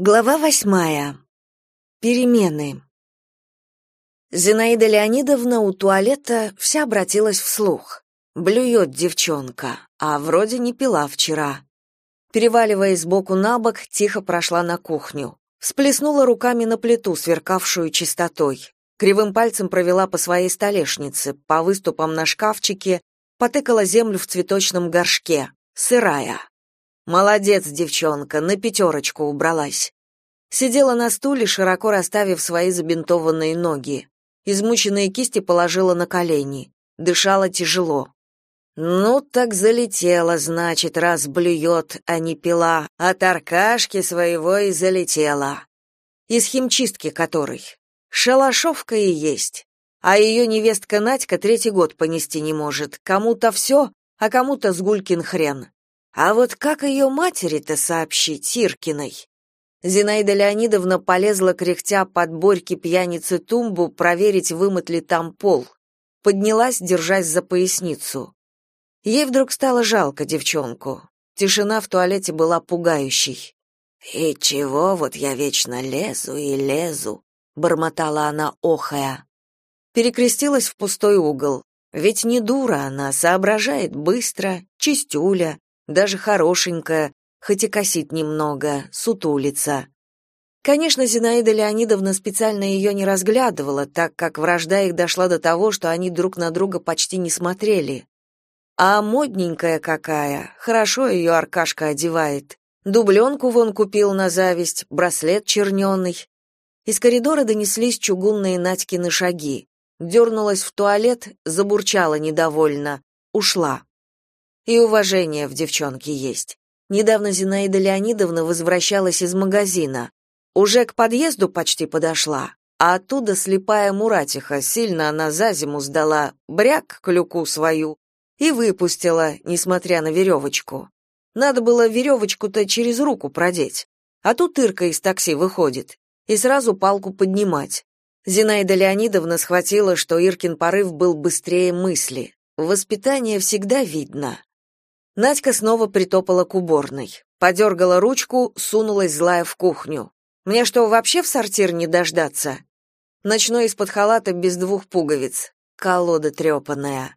Глава восьмая. Перемены. Зинаида Леонидовна у туалета вся обратилась вслух. Блюет девчонка, а вроде не пила вчера. Переваливаясь сбоку на бок, тихо прошла на кухню. Всплеснула руками на плиту, сверкавшую чистотой. Кривым пальцем провела по своей столешнице, по выступам на шкафчике, потыкала землю в цветочном горшке. Сырая. Молодец, девчонка, на пятерочку убралась. Сидела на стуле, широко расставив свои забинтованные ноги. Измученные кисти положила на колени. Дышала тяжело. Ну так залетела, значит, раз блюет, а не пила. От Аркашки своего и залетела. Из химчистки которой. Шалашовка и есть. А ее невестка Надька третий год понести не может. Кому-то все, а кому-то сгулькин хрен. А вот как ее матери-то сообщить, Иркиной? Зинаида Леонидовна полезла кряхтя под борьки пьяницы тумбу проверить, вымыт ли там пол. Поднялась, держась за поясницу. Ей вдруг стало жалко девчонку. Тишина в туалете была пугающей. «И чего вот я вечно лезу и лезу?» — бормотала она, охая. Перекрестилась в пустой угол. Ведь не дура она, соображает быстро, чистюля, даже хорошенькая, хоть и косит немного, сутулится. Конечно, Зинаида Леонидовна специально ее не разглядывала, так как вражда их дошла до того, что они друг на друга почти не смотрели. А модненькая какая, хорошо ее Аркашка одевает. Дубленку вон купил на зависть, браслет черненый. Из коридора донеслись чугунные Надькины шаги. Дернулась в туалет, забурчала недовольно, ушла. И уважение в девчонке есть. Недавно Зинаида Леонидовна возвращалась из магазина. Уже к подъезду почти подошла, а оттуда слепая Муратиха, сильно она за зиму сдала, бряк клюку свою, и выпустила, несмотря на веревочку. Надо было веревочку-то через руку продеть. А тут Ирка из такси выходит, и сразу палку поднимать. Зинаида Леонидовна схватила, что Иркин порыв был быстрее мысли. Воспитание всегда видно. Надька снова притопала к уборной. Подергала ручку, сунулась злая в кухню. Мне что, вообще в сортир не дождаться? Ночной из-под халата без двух пуговиц. Колода трепанная.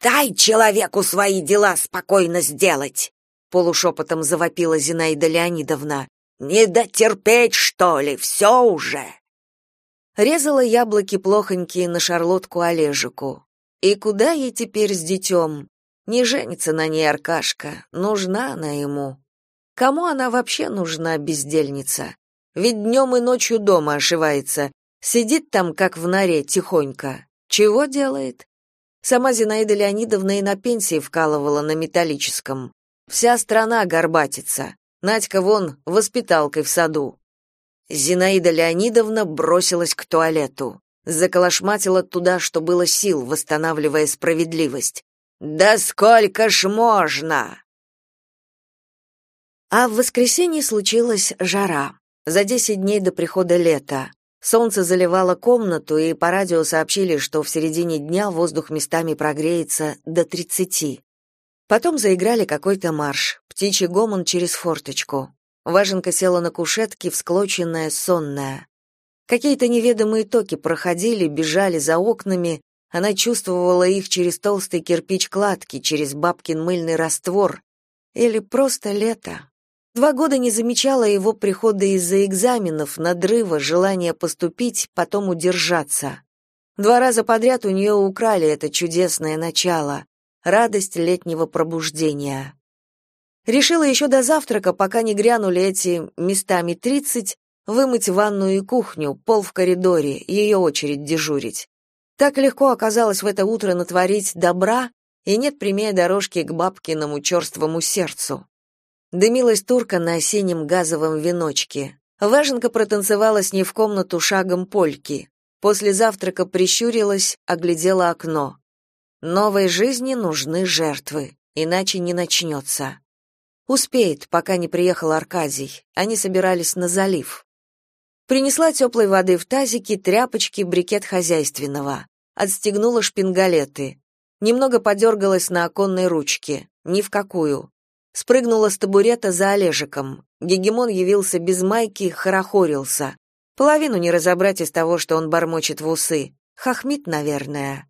«Дай человеку свои дела спокойно сделать!» Полушепотом завопила Зинаида Леонидовна. «Не дотерпеть, что ли? Все уже!» Резала яблоки плохонькие на шарлотку Олежику. И куда ей теперь с детем? Не женится на ней Аркашка, нужна она ему. Кому она вообще нужна, бездельница? Ведь днем и ночью дома ошивается, сидит там, как в норе, тихонько. Чего делает? Сама Зинаида Леонидовна и на пенсии вкалывала на металлическом. Вся страна горбатится. Надька вон воспиталкой в саду. Зинаида Леонидовна бросилась к туалету. Заколошматила туда, что было сил, восстанавливая справедливость. Да сколько ж можно? А в воскресенье случилась жара. За десять дней до прихода лета. Солнце заливало комнату, и по радио сообщили, что в середине дня воздух местами прогреется до тридцати. Потом заиграли какой-то марш, птичий гомон через форточку. Важенка села на кушетке, всклоченная, сонная. Какие-то неведомые токи проходили, бежали за окнами, она чувствовала их через толстый кирпич кладки, через бабкин мыльный раствор. Или просто лето. Два года не замечала его прихода из-за экзаменов, надрыва, желания поступить, потом удержаться. Два раза подряд у нее украли это чудесное начало, радость летнего пробуждения. Решила еще до завтрака, пока не грянули эти местами тридцать, вымыть ванную и кухню, пол в коридоре, ее очередь дежурить. Так легко оказалось в это утро натворить добра, и нет прямее дорожки к бабкиному черствому сердцу. Дымилась турка на осеннем газовом веночке. Важенка протанцевала с ней в комнату шагом польки. После завтрака прищурилась, оглядела окно. Новой жизни нужны жертвы, иначе не начнется. Успеет, пока не приехал Аркадий. Они собирались на залив. Принесла теплой воды в тазике, тряпочки, брикет хозяйственного. Отстегнула шпингалеты. Немного подергалась на оконной ручке. Ни в какую. Спрыгнула с табурета за Олежиком. Гегемон явился без майки, хорохорился. Половину не разобрать из того, что он бормочет в усы. Хохмит, наверное.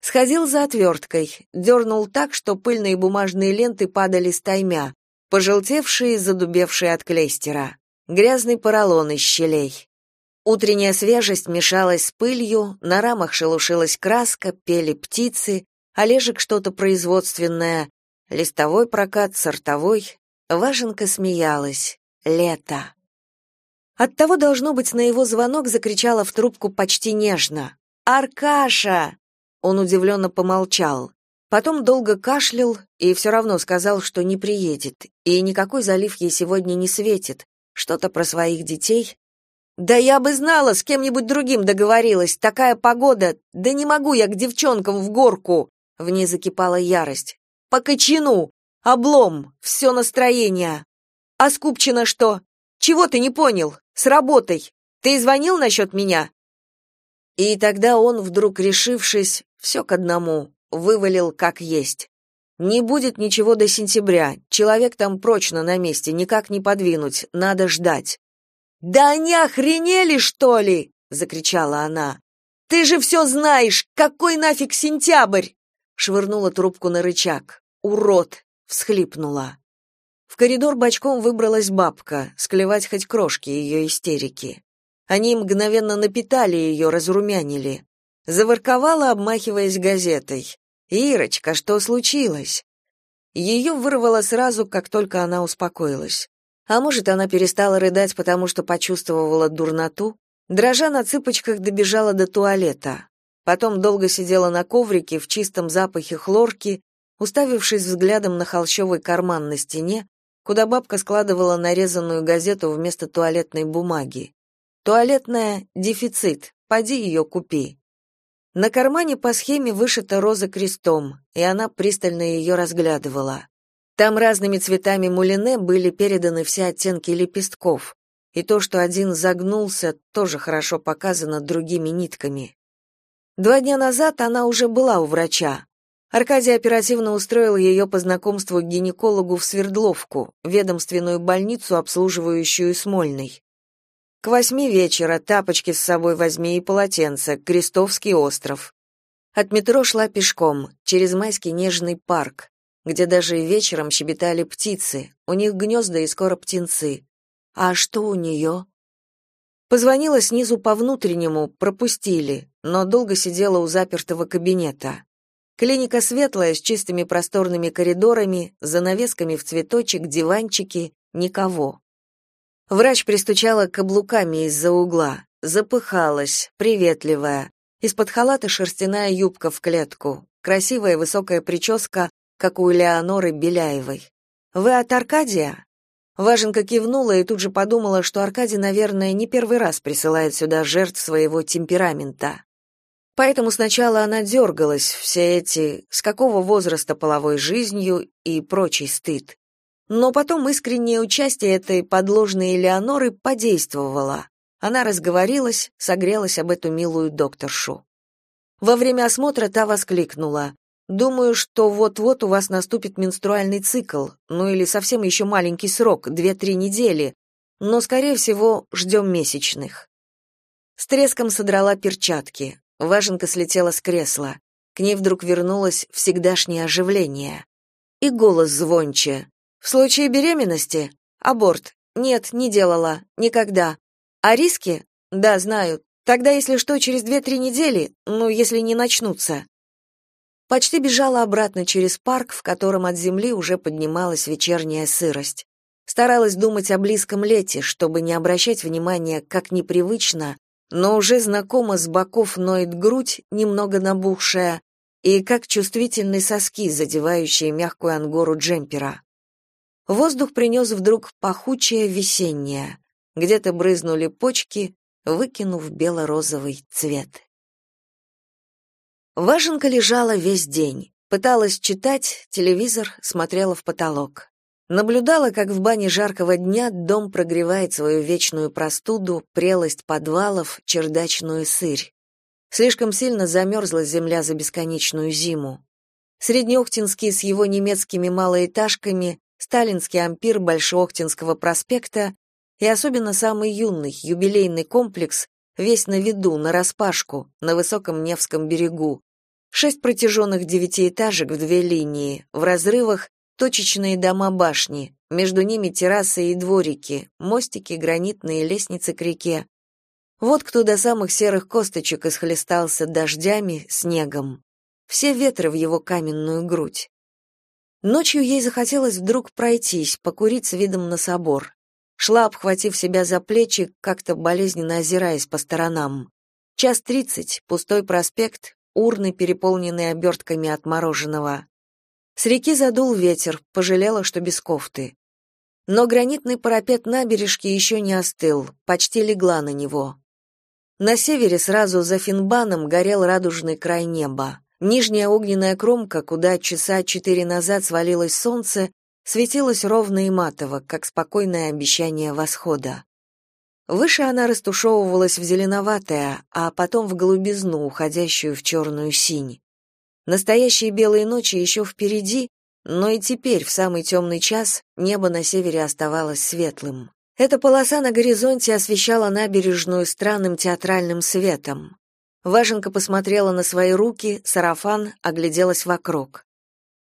Сходил за отверткой, дернул так, что пыльные бумажные ленты падали стаймя, пожелтевшие, задубевшие от клейстера. Грязный поролон из щелей. Утренняя свежесть мешалась с пылью, на рамах шелушилась краска, пели птицы, Олежек что-то производственное, листовой прокат, сортовой. Важенка смеялась. Лето. Оттого, должно быть, на его звонок закричала в трубку почти нежно. «Аркаша!» Он удивленно помолчал. Потом долго кашлял и все равно сказал, что не приедет, и никакой залив ей сегодня не светит. Что-то про своих детей. Да я бы знала, с кем-нибудь другим договорилась. Такая погода. Да не могу я к девчонкам в горку. В ней закипала ярость. По кочану. Облом. Все настроение. А Скупчина что? Чего ты не понял? С работой. Ты звонил насчет меня? И тогда он, вдруг решившись, все к одному, вывалил как есть. Не будет ничего до сентября. Человек там прочно на месте, никак не подвинуть, надо ждать. Да они охренели, что ли? закричала она. Ты же все знаешь, какой нафиг сентябрь? швырнула трубку на рычаг. Урод, всхлипнула. В коридор бочком выбралась бабка, склевать хоть крошки ее истерики. Они мгновенно напитали ее, разрумянили. Заворковала, обмахиваясь газетой. «Ирочка, что случилось?» Ее вырвало сразу, как только она успокоилась. А может, она перестала рыдать, потому что почувствовала дурноту? Дрожа на цыпочках добежала до туалета. Потом долго сидела на коврике в чистом запахе хлорки, уставившись взглядом на холщовый карман на стене, куда бабка складывала нарезанную газету вместо туалетной бумаги. Туалетная — дефицит, поди ее купи. На кармане по схеме вышита роза крестом, и она пристально ее разглядывала. Там разными цветами мулине были переданы все оттенки лепестков, и то, что один загнулся, тоже хорошо показано другими нитками. Два дня назад она уже была у врача. Аркадий оперативно устроил ее по знакомству к гинекологу в Свердловку, ведомственную больницу, обслуживающую Смольный. К восьми вечера тапочки с собой возьми и полотенце, Крестовский остров. От метро шла пешком, через майский нежный парк, где даже вечером щебетали птицы, у них гнезда и скоро птенцы. А что у нее? Позвонила снизу по внутреннему, пропустили, но долго сидела у запертого кабинета. Клиника светлая, с чистыми просторными коридорами, занавесками в цветочек, диванчики, никого. Врач пристучала каблуками из-за угла, запыхалась, приветливая. Из-под халата шерстяная юбка в клетку, красивая высокая прическа, как у Леоноры Беляевой. «Вы от Аркадия?» Важенка кивнула и тут же подумала, что Аркадий, наверное, не первый раз присылает сюда жертв своего темперамента. Поэтому сначала она дергалась, все эти «с какого возраста половой жизнью» и прочий стыд. Но потом искреннее участие этой подложной Элеоноры подействовало. Она разговорилась, согрелась об эту милую докторшу. Во время осмотра та воскликнула. «Думаю, что вот-вот у вас наступит менструальный цикл, ну или совсем еще маленький срок, две-три недели, но, скорее всего, ждем месячных». С треском содрала перчатки. Важенка слетела с кресла. К ней вдруг вернулось всегдашнее оживление. И голос звонче. В случае беременности? Аборт. Нет, не делала. Никогда. А риски? Да, знаю. Тогда, если что, через две-три недели, ну, если не начнутся. Почти бежала обратно через парк, в котором от земли уже поднималась вечерняя сырость. Старалась думать о близком лете, чтобы не обращать внимания, как непривычно, но уже знакомо с боков ноет грудь, немного набухшая, и как чувствительны соски, задевающие мягкую ангору джемпера. Воздух принес вдруг пахучее весеннее. Где-то брызнули почки, выкинув бело-розовый цвет. Важенка лежала весь день. Пыталась читать, телевизор смотрела в потолок. Наблюдала, как в бане жаркого дня дом прогревает свою вечную простуду, прелость подвалов, чердачную сырь. Слишком сильно замерзла земля за бесконечную зиму. Среднеохтинский с его немецкими малоэтажками сталинский ампир Большеохтинского проспекта и особенно самый юный, юбилейный комплекс, весь на виду, на распашку, на высоком Невском берегу. Шесть протяженных девятиэтажек в две линии, в разрывах точечные дома-башни, между ними террасы и дворики, мостики, гранитные лестницы к реке. Вот кто до самых серых косточек исхлестался дождями, снегом. Все ветры в его каменную грудь. Ночью ей захотелось вдруг пройтись, покурить с видом на собор. Шла, обхватив себя за плечи, как-то болезненно озираясь по сторонам. Час тридцать, пустой проспект, урны, переполненные обертками от мороженого. С реки задул ветер, пожалела, что без кофты. Но гранитный парапет набережки еще не остыл, почти легла на него. На севере сразу за Финбаном горел радужный край неба. Нижняя огненная кромка, куда часа четыре назад свалилось солнце, светилась ровно и матово, как спокойное обещание восхода. Выше она растушевывалась в зеленоватое, а потом в голубизну, уходящую в черную синь. Настоящие белые ночи еще впереди, но и теперь, в самый темный час, небо на севере оставалось светлым. Эта полоса на горизонте освещала набережную странным театральным светом. Важенка посмотрела на свои руки, сарафан, огляделась вокруг.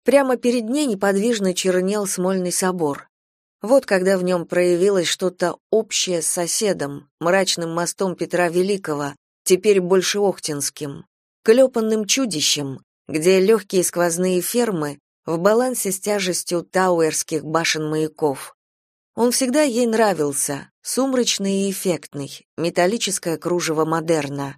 Прямо перед ней неподвижно чернел Смольный собор. Вот когда в нем проявилось что-то общее с соседом, мрачным мостом Петра Великого, теперь больше Охтинским, клепанным чудищем, где легкие сквозные фермы в балансе с тяжестью тауэрских башен-маяков. Он всегда ей нравился, сумрачный и эффектный, металлическое кружево модерна.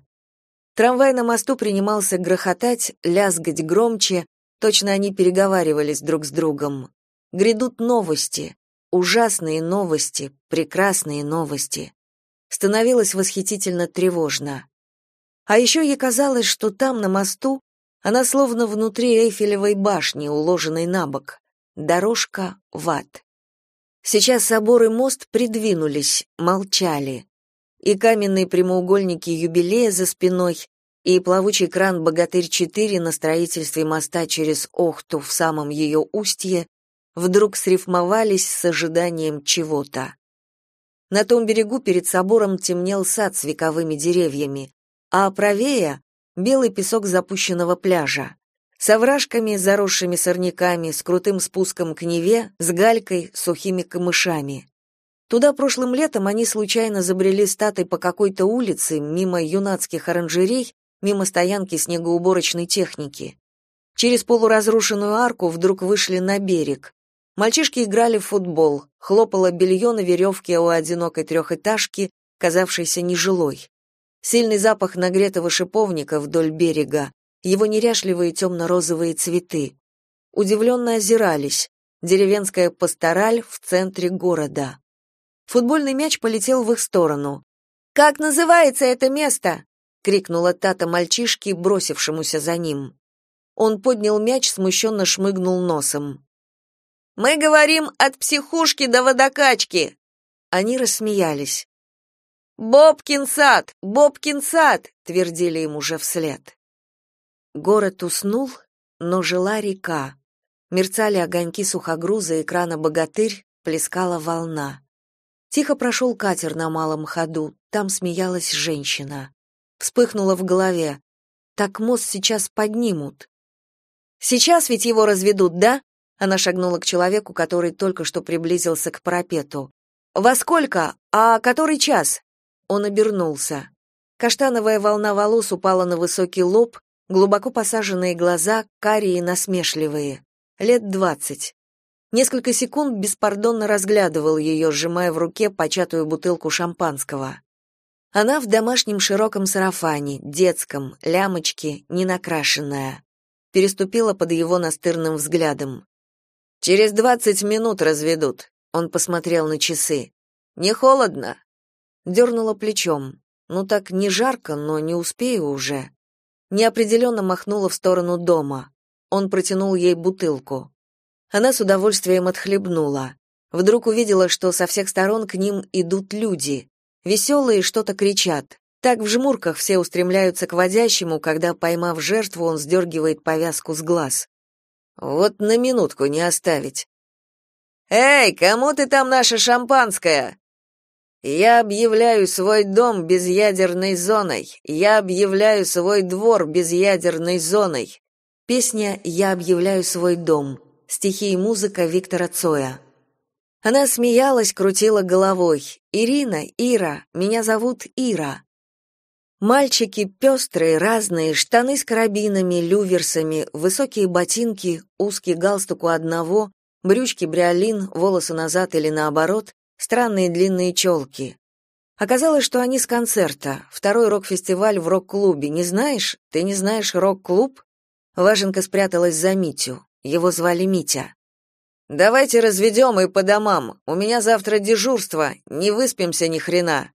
Трамвай на мосту принимался грохотать, лязгать громче, точно они переговаривались друг с другом. Грядут новости, ужасные новости, прекрасные новости. Становилось восхитительно тревожно. А еще ей казалось, что там, на мосту, она словно внутри Эйфелевой башни, уложенной на бок. Дорожка в ад. Сейчас собор и мост придвинулись, молчали. И каменные прямоугольники юбилея за спиной, и плавучий кран «Богатырь-4» на строительстве моста через Охту в самом ее устье вдруг срифмовались с ожиданием чего-то. На том берегу перед собором темнел сад с вековыми деревьями, а правее белый песок запущенного пляжа, с овражками, заросшими сорняками, с крутым спуском к Неве, с галькой, сухими камышами. Туда прошлым летом они случайно забрели статой по какой-то улице, мимо юнацких оранжерей, мимо стоянки снегоуборочной техники. Через полуразрушенную арку вдруг вышли на берег. Мальчишки играли в футбол, хлопало белье на веревке у одинокой трехэтажки, казавшейся нежилой сильный запах нагретого шиповника вдоль берега, его неряшливые темно-розовые цветы. Удивленно озирались. Деревенская пастораль в центре города. Футбольный мяч полетел в их сторону. «Как называется это место?» — крикнула Тата мальчишке, бросившемуся за ним. Он поднял мяч, смущенно шмыгнул носом. «Мы говорим от психушки до водокачки!» Они рассмеялись. «Бобкин сад! Бобкин сад!» — твердили им уже вслед. Город уснул, но жила река. Мерцали огоньки сухогруза экрана «Богатырь», плескала волна. Тихо прошел катер на малом ходу, там смеялась женщина. Вспыхнуло в голове. Так мост сейчас поднимут. Сейчас ведь его разведут, да? Она шагнула к человеку, который только что приблизился к парапету. Во сколько? А который час? Он обернулся. Каштановая волна волос упала на высокий лоб, глубоко посаженные глаза, карие насмешливые. Лет двадцать. Несколько секунд беспардонно разглядывал ее, сжимая в руке початую бутылку шампанского. Она в домашнем широком сарафане, детском, лямочке, ненакрашенная. Переступила под его настырным взглядом. «Через двадцать минут разведут», — он посмотрел на часы. «Не холодно?» Дернула плечом. Ну так не жарко, но не успею уже. Неопределенно махнула в сторону дома. Он протянул ей бутылку. Она с удовольствием отхлебнула. Вдруг увидела, что со всех сторон к ним идут люди. Веселые что-то кричат. Так в жмурках все устремляются к водящему, когда, поймав жертву, он сдергивает повязку с глаз. «Вот на минутку не оставить». Эй, кому ты там наше шампанское? Я объявляю свой дом безъядерной зоной. Я объявляю свой двор безъядерной зоной. Песня Я объявляю свой дом. Стихи и музыка Виктора Цоя. Она смеялась, крутила головой. Ирина, Ира, меня зовут Ира. Мальчики пестрые, разные, штаны с карабинами, люверсами, высокие ботинки, узкий галстук у одного, брючки бриолин, волосы назад или наоборот, странные длинные челки. Оказалось, что они с концерта, второй рок-фестиваль в рок-клубе. Не знаешь? Ты не знаешь рок-клуб? Важенка спряталась за Митю. Его звали Митя. Давайте разведем и по домам. У меня завтра дежурство, не выспимся ни хрена.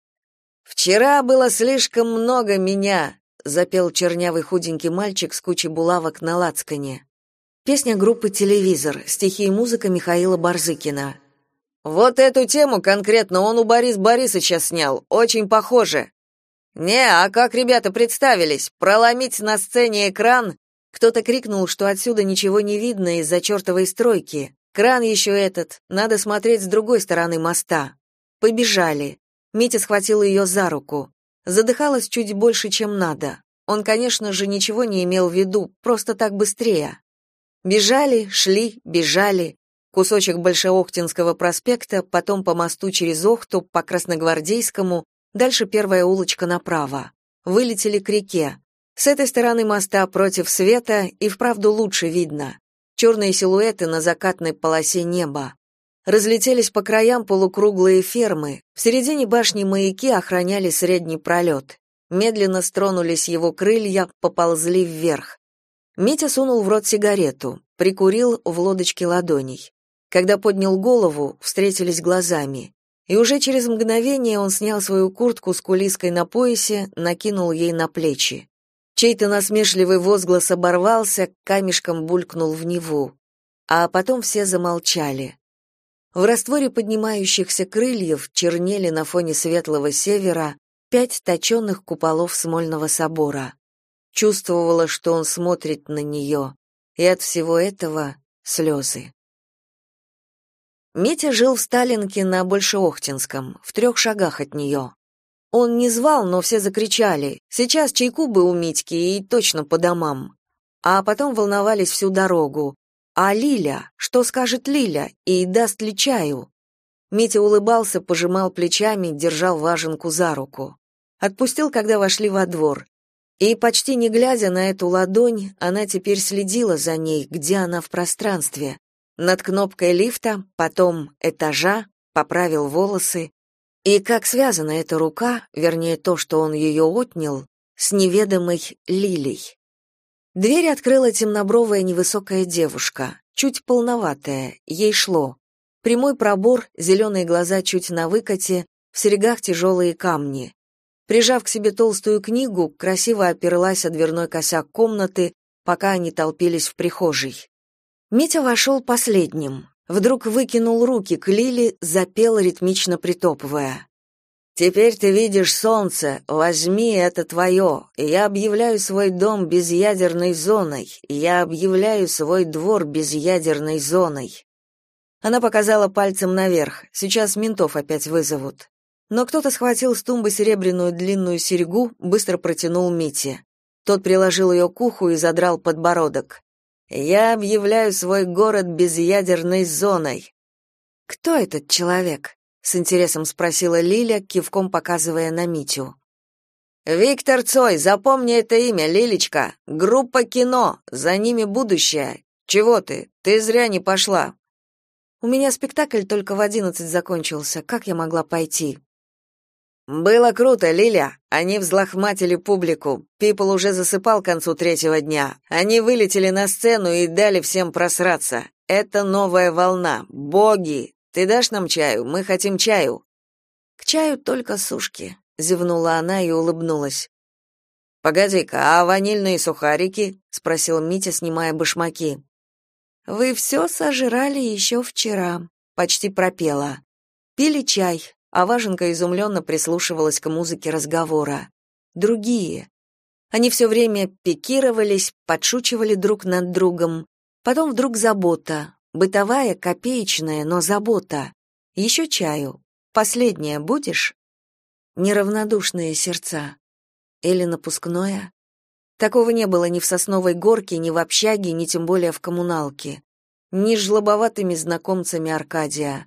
Вчера было слишком много меня, запел чернявый худенький мальчик с кучей булавок на лацкане. Песня группы Телевизор, стихи и музыка Михаила Барзыкина. Вот эту тему конкретно он у Борис Борисовича снял, очень похоже. Не, а как ребята представились? Проломить на сцене экран? Кто-то крикнул, что отсюда ничего не видно из-за чертовой стройки. Кран еще этот, надо смотреть с другой стороны моста. Побежали. Митя схватил ее за руку. Задыхалась чуть больше, чем надо. Он, конечно же, ничего не имел в виду, просто так быстрее. Бежали, шли, бежали кусочек Большеохтинского проспекта, потом по мосту через Охту, по Красногвардейскому, дальше первая улочка направо. Вылетели к реке. С этой стороны моста против света и вправду лучше видно. Черные силуэты на закатной полосе неба. Разлетелись по краям полукруглые фермы. В середине башни маяки охраняли средний пролет. Медленно стронулись его крылья, поползли вверх. Митя сунул в рот сигарету, прикурил в лодочке ладоней. Когда поднял голову, встретились глазами. И уже через мгновение он снял свою куртку с кулиской на поясе, накинул ей на плечи. Чей-то насмешливый возглас оборвался, камешком булькнул в Неву. А потом все замолчали. В растворе поднимающихся крыльев чернели на фоне светлого севера пять точенных куполов Смольного собора. Чувствовала, что он смотрит на нее, и от всего этого слезы. Митя жил в Сталинке на Большеохтинском, в трех шагах от нее. Он не звал, но все закричали. Сейчас чайку бы у Митьки и точно по домам. А потом волновались всю дорогу. А Лиля? Что скажет Лиля? И даст ли чаю? Митя улыбался, пожимал плечами, держал важенку за руку. Отпустил, когда вошли во двор. И почти не глядя на эту ладонь, она теперь следила за ней, где она в пространстве, над кнопкой лифта, потом этажа, поправил волосы. И как связана эта рука, вернее то, что он ее отнял, с неведомой Лилей. Дверь открыла темнобровая невысокая девушка, чуть полноватая, ей шло. Прямой пробор, зеленые глаза чуть на выкате, в серьгах тяжелые камни. Прижав к себе толстую книгу, красиво оперлась о дверной косяк комнаты, пока они толпились в прихожей. Митя вошел последним. Вдруг выкинул руки к Лиле, запел, ритмично притопывая. «Теперь ты видишь солнце, возьми это твое. Я объявляю свой дом безъядерной зоной. Я объявляю свой двор безъядерной зоной». Она показала пальцем наверх. Сейчас ментов опять вызовут. Но кто-то схватил с тумбы серебряную длинную серьгу, быстро протянул Мите. Тот приложил ее к уху и задрал подбородок. Я объявляю свой город безъядерной зоной. Кто этот человек? с интересом спросила Лиля, кивком показывая на Митю. Виктор Цой, запомни это имя, Лилечка. Группа кино, за ними будущее. Чего ты? Ты зря не пошла. У меня спектакль только в одиннадцать закончился. Как я могла пойти? Было круто, Лиля. Они взлохматили публику. Пипл уже засыпал к концу третьего дня. Они вылетели на сцену и дали всем просраться. Это новая волна. Боги, ты дашь нам чаю? Мы хотим чаю. К чаю только сушки, зевнула она и улыбнулась. Погоди-ка, а ванильные сухарики? спросил Митя, снимая башмаки. Вы все сожрали еще вчера, почти пропела. Пили чай, а Важенка изумленно прислушивалась к музыке разговора. Другие. Они все время пикировались, подшучивали друг над другом. Потом вдруг забота. Бытовая, копеечная, но забота. Еще чаю. Последняя будешь? Неравнодушные сердца. Или напускное? Такого не было ни в Сосновой горке, ни в общаге, ни тем более в коммуналке. Ни с жлобоватыми знакомцами Аркадия.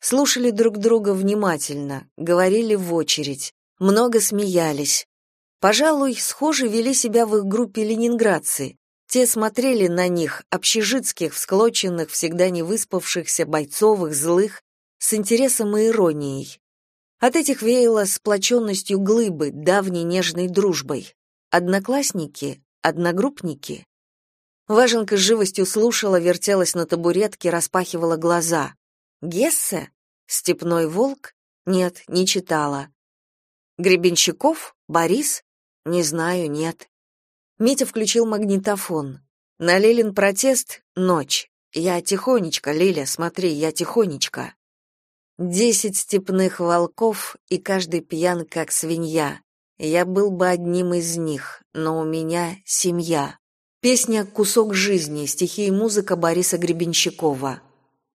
Слушали друг друга внимательно, говорили в очередь, много смеялись. Пожалуй, схоже вели себя в их группе ленинградцы. Те смотрели на них, общежитских, всклоченных, всегда не выспавшихся, бойцовых, злых, с интересом и иронией. От этих веяло сплоченностью глыбы, давней нежной дружбой. Одноклассники, одногруппники. Важенка с живостью слушала, вертелась на табуретке, распахивала глаза. Гессе? Степной волк? Нет, не читала. Гребенщиков? Борис? Не знаю, нет. Митя включил магнитофон. На Лилин протест — ночь. Я тихонечко, Лиля, смотри, я тихонечко. Десять степных волков, и каждый пьян, как свинья. Я был бы одним из них, но у меня семья. Песня «Кусок жизни», стихи и музыка Бориса Гребенщикова.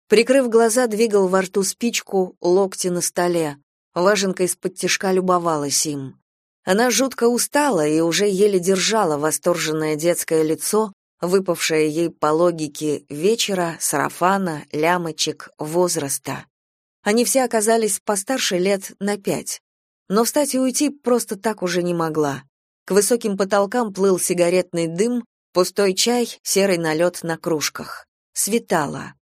Прикрыв глаза, двигал во рту спичку, локти на столе. Важенка из-под тишка любовалась им. Она жутко устала и уже еле держала восторженное детское лицо, выпавшее ей по логике вечера, сарафана, лямочек, возраста. Они все оказались постарше лет на пять. Но встать и уйти просто так уже не могла. К высоким потолкам плыл сигаретный дым, пустой чай, серый налет на кружках. Светало.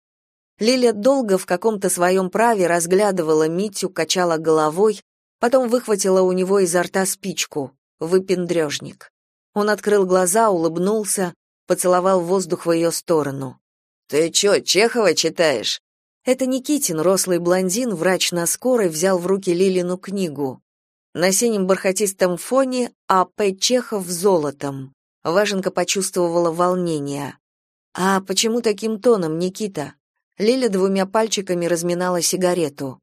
Лиля долго в каком-то своем праве разглядывала Митю, качала головой, потом выхватила у него изо рта спичку. Выпендрежник. Он открыл глаза, улыбнулся, поцеловал воздух в ее сторону. «Ты чё, Чехова читаешь?» Это Никитин, рослый блондин, врач на скорой, взял в руки Лилину книгу. На синем бархатистом фоне А.П. Чехов золотом. Важенка почувствовала волнение. «А почему таким тоном, Никита?» Лиля двумя пальчиками разминала сигарету.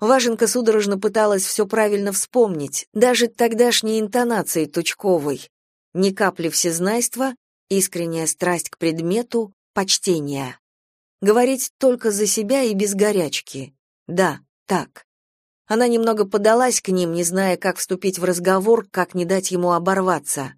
Важенка судорожно пыталась все правильно вспомнить, даже тогдашней интонации Тучковой. Ни капли всезнайства, искренняя страсть к предмету, почтение. Говорить только за себя и без горячки. Да, так. Она немного подалась к ним, не зная, как вступить в разговор, как не дать ему оборваться.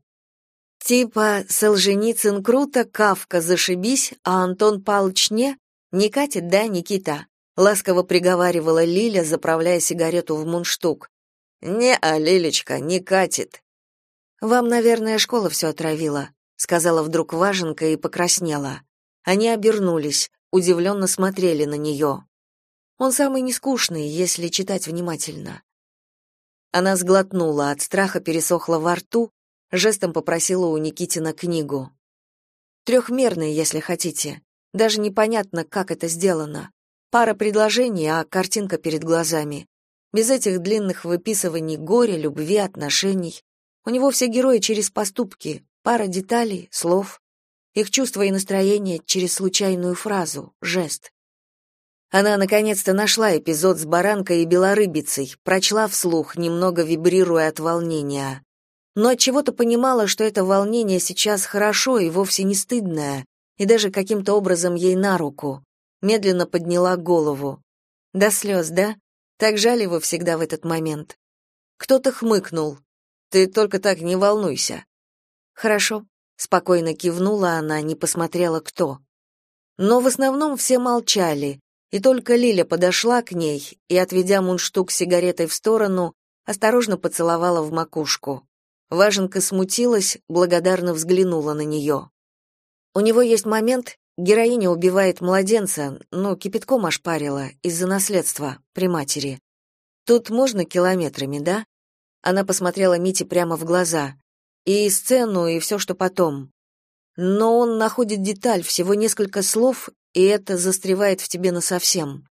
Типа Солженицын круто, Кавка зашибись, а Антон Палыч не? Не катит, да, Никита? Ласково приговаривала Лиля, заправляя сигарету в мундштук. Не, а Лилечка, не катит. Вам, наверное, школа все отравила, сказала вдруг Важенка и покраснела. Они обернулись, удивленно смотрели на нее. Он самый нескучный, если читать внимательно. Она сглотнула, от страха пересохла во рту, жестом попросила у Никитина книгу. Трехмерный, если хотите. Даже непонятно, как это сделано. Пара предложений, а картинка перед глазами. Без этих длинных выписываний горя, любви, отношений. У него все герои через поступки, пара деталей, слов. Их чувства и настроение через случайную фразу, жест. Она наконец-то нашла эпизод с баранкой и белорыбицей, прочла вслух, немного вибрируя от волнения. Но от чего-то понимала, что это волнение сейчас хорошо и вовсе не стыдное, и даже каким-то образом ей на руку. Медленно подняла голову. До слез, да? Так жаль его всегда в этот момент. Кто-то хмыкнул. Ты только так не волнуйся. Хорошо, спокойно кивнула она, не посмотрела кто. Но в основном все молчали, и только Лиля подошла к ней и, отведя мундштук сигаретой в сторону, осторожно поцеловала в макушку. Важенка смутилась, благодарно взглянула на нее. У него есть момент, героиня убивает младенца, ну, кипятком ошпарила, из-за наследства, при матери. Тут можно километрами, да? Она посмотрела Мите прямо в глаза. И сцену, и все, что потом. Но он находит деталь, всего несколько слов, и это застревает в тебе насовсем.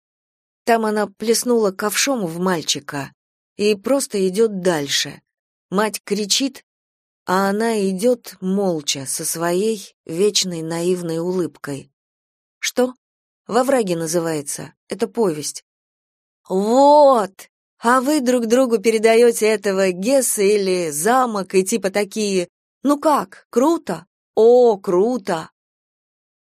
Там она плеснула ковшом в мальчика и просто идет дальше. Мать кричит, а она идет молча, со своей вечной наивной улыбкой. Что? Во враге называется. Это повесть. Вот! А вы друг другу передаете этого Гесса или замок и типа такие. Ну как, круто? О, круто!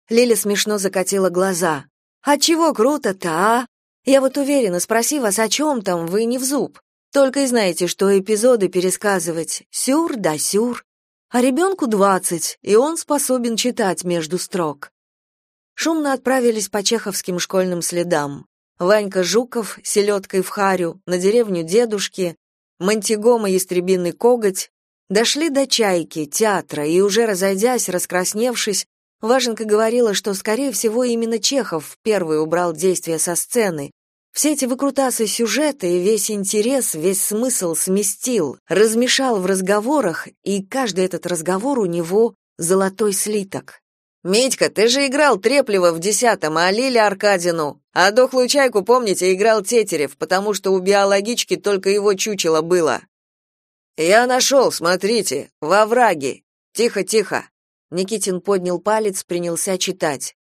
Лиля смешно закатила глаза. «А чего круто-то, а? Я вот уверена, спроси вас, о чем там, вы не в зуб. Только и знаете, что эпизоды пересказывать. Сюр да сюр. А ребенку двадцать, и он способен читать между строк». Шумно отправились по чеховским школьным следам. Ванька Жуков, селедкой в харю, на деревню дедушки, Монтигома ястребиный коготь, дошли до чайки, театра, и уже разойдясь, раскрасневшись, Важенка говорила, что, скорее всего, именно Чехов первый убрал действие со сцены. Все эти выкрутасы сюжета и весь интерес, весь смысл сместил, размешал в разговорах, и каждый этот разговор у него золотой слиток. «Митька, ты же играл Треплева в десятом, а Лиля Аркадину. А дохлую чайку, помните, играл Тетерев, потому что у биологички только его чучело было». «Я нашел, смотрите, во враге. Тихо, тихо». Никитин поднял палец, принялся читать.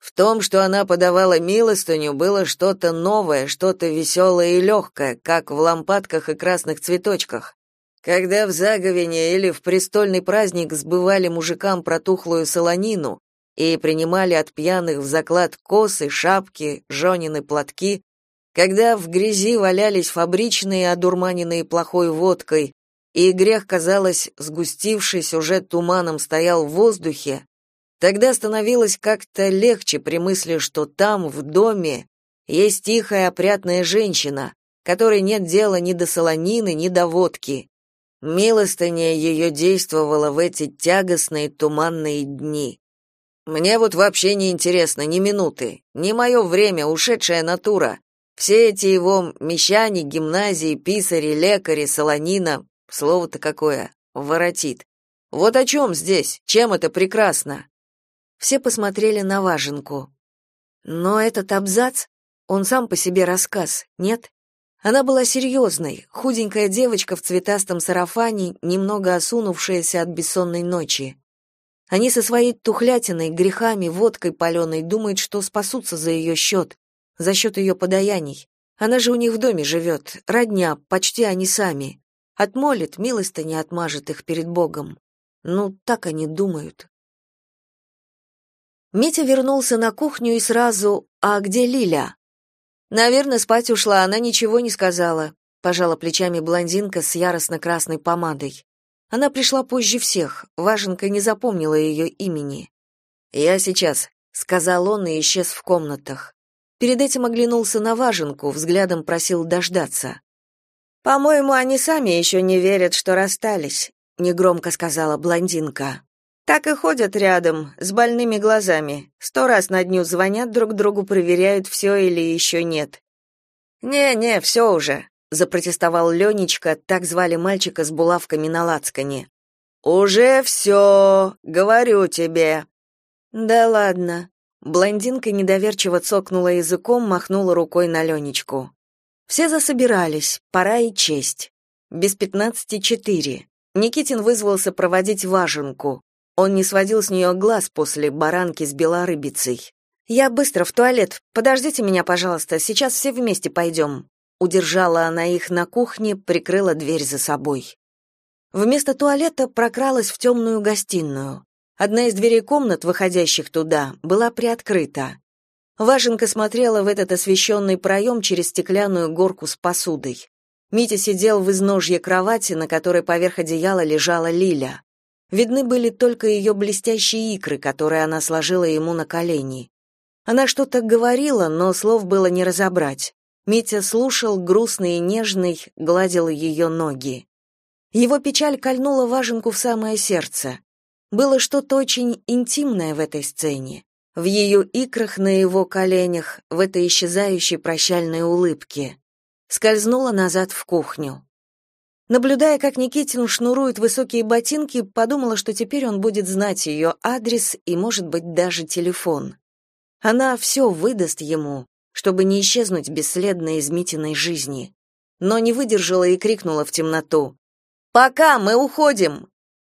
В том, что она подавала милостыню, было что-то новое, что-то веселое и легкое, как в лампадках и красных цветочках. Когда в заговине или в престольный праздник сбывали мужикам протухлую солонину и принимали от пьяных в заклад косы, шапки, жонины платки, когда в грязи валялись фабричные, одурманенные плохой водкой, и грех, казалось, сгустившись уже туманом, стоял в воздухе, тогда становилось как-то легче при мысли, что там, в доме, есть тихая опрятная женщина, которой нет дела ни до солонины, ни до водки. Милостыня ее действовала в эти тягостные туманные дни. Мне вот вообще не интересно ни минуты, ни мое время, ушедшая натура. Все эти его мещане, гимназии, писари, лекари, солонина, Слово-то какое, воротит. Вот о чем здесь, чем это прекрасно? Все посмотрели на Важенку. Но этот абзац, он сам по себе рассказ, нет? Она была серьезной, худенькая девочка в цветастом сарафане, немного осунувшаяся от бессонной ночи. Они со своей тухлятиной, грехами, водкой паленой думают, что спасутся за ее счет, за счет ее подаяний. Она же у них в доме живет, родня, почти они сами. Отмолит, милостыни отмажет их перед Богом. Ну, так они думают. Митя вернулся на кухню и сразу «А где Лиля?» «Наверное, спать ушла, она ничего не сказала», — пожала плечами блондинка с яростно-красной помадой. Она пришла позже всех, Важенка не запомнила ее имени. «Я сейчас», — сказал он и исчез в комнатах. Перед этим оглянулся на Важенку, взглядом просил дождаться. По-моему, они сами еще не верят, что расстались, негромко сказала блондинка. Так и ходят рядом, с больными глазами. Сто раз на дню звонят друг другу, проверяют, все или еще нет. Не-не, все уже, запротестовал Ленечка, так звали мальчика с булавками на лацкане. Уже все, говорю тебе. Да ладно. Блондинка недоверчиво цокнула языком, махнула рукой на Ленечку. Все засобирались, пора и честь. Без пятнадцати четыре. Никитин вызвался проводить важенку. Он не сводил с нее глаз после баранки с белорыбицей. «Я быстро в туалет. Подождите меня, пожалуйста, сейчас все вместе пойдем». Удержала она их на кухне, прикрыла дверь за собой. Вместо туалета прокралась в темную гостиную. Одна из дверей комнат, выходящих туда, была приоткрыта. Важенка смотрела в этот освещенный проем через стеклянную горку с посудой. Митя сидел в изножье кровати, на которой поверх одеяла лежала Лиля. Видны были только ее блестящие икры, которые она сложила ему на колени. Она что-то говорила, но слов было не разобрать. Митя слушал, грустный и нежный, гладил ее ноги. Его печаль кольнула Важенку в самое сердце. Было что-то очень интимное в этой сцене в ее икрах на его коленях, в этой исчезающей прощальной улыбке. Скользнула назад в кухню. Наблюдая, как Никитин шнурует высокие ботинки, подумала, что теперь он будет знать ее адрес и, может быть, даже телефон. Она все выдаст ему, чтобы не исчезнуть бесследно из Митиной жизни. Но не выдержала и крикнула в темноту. «Пока, мы уходим!»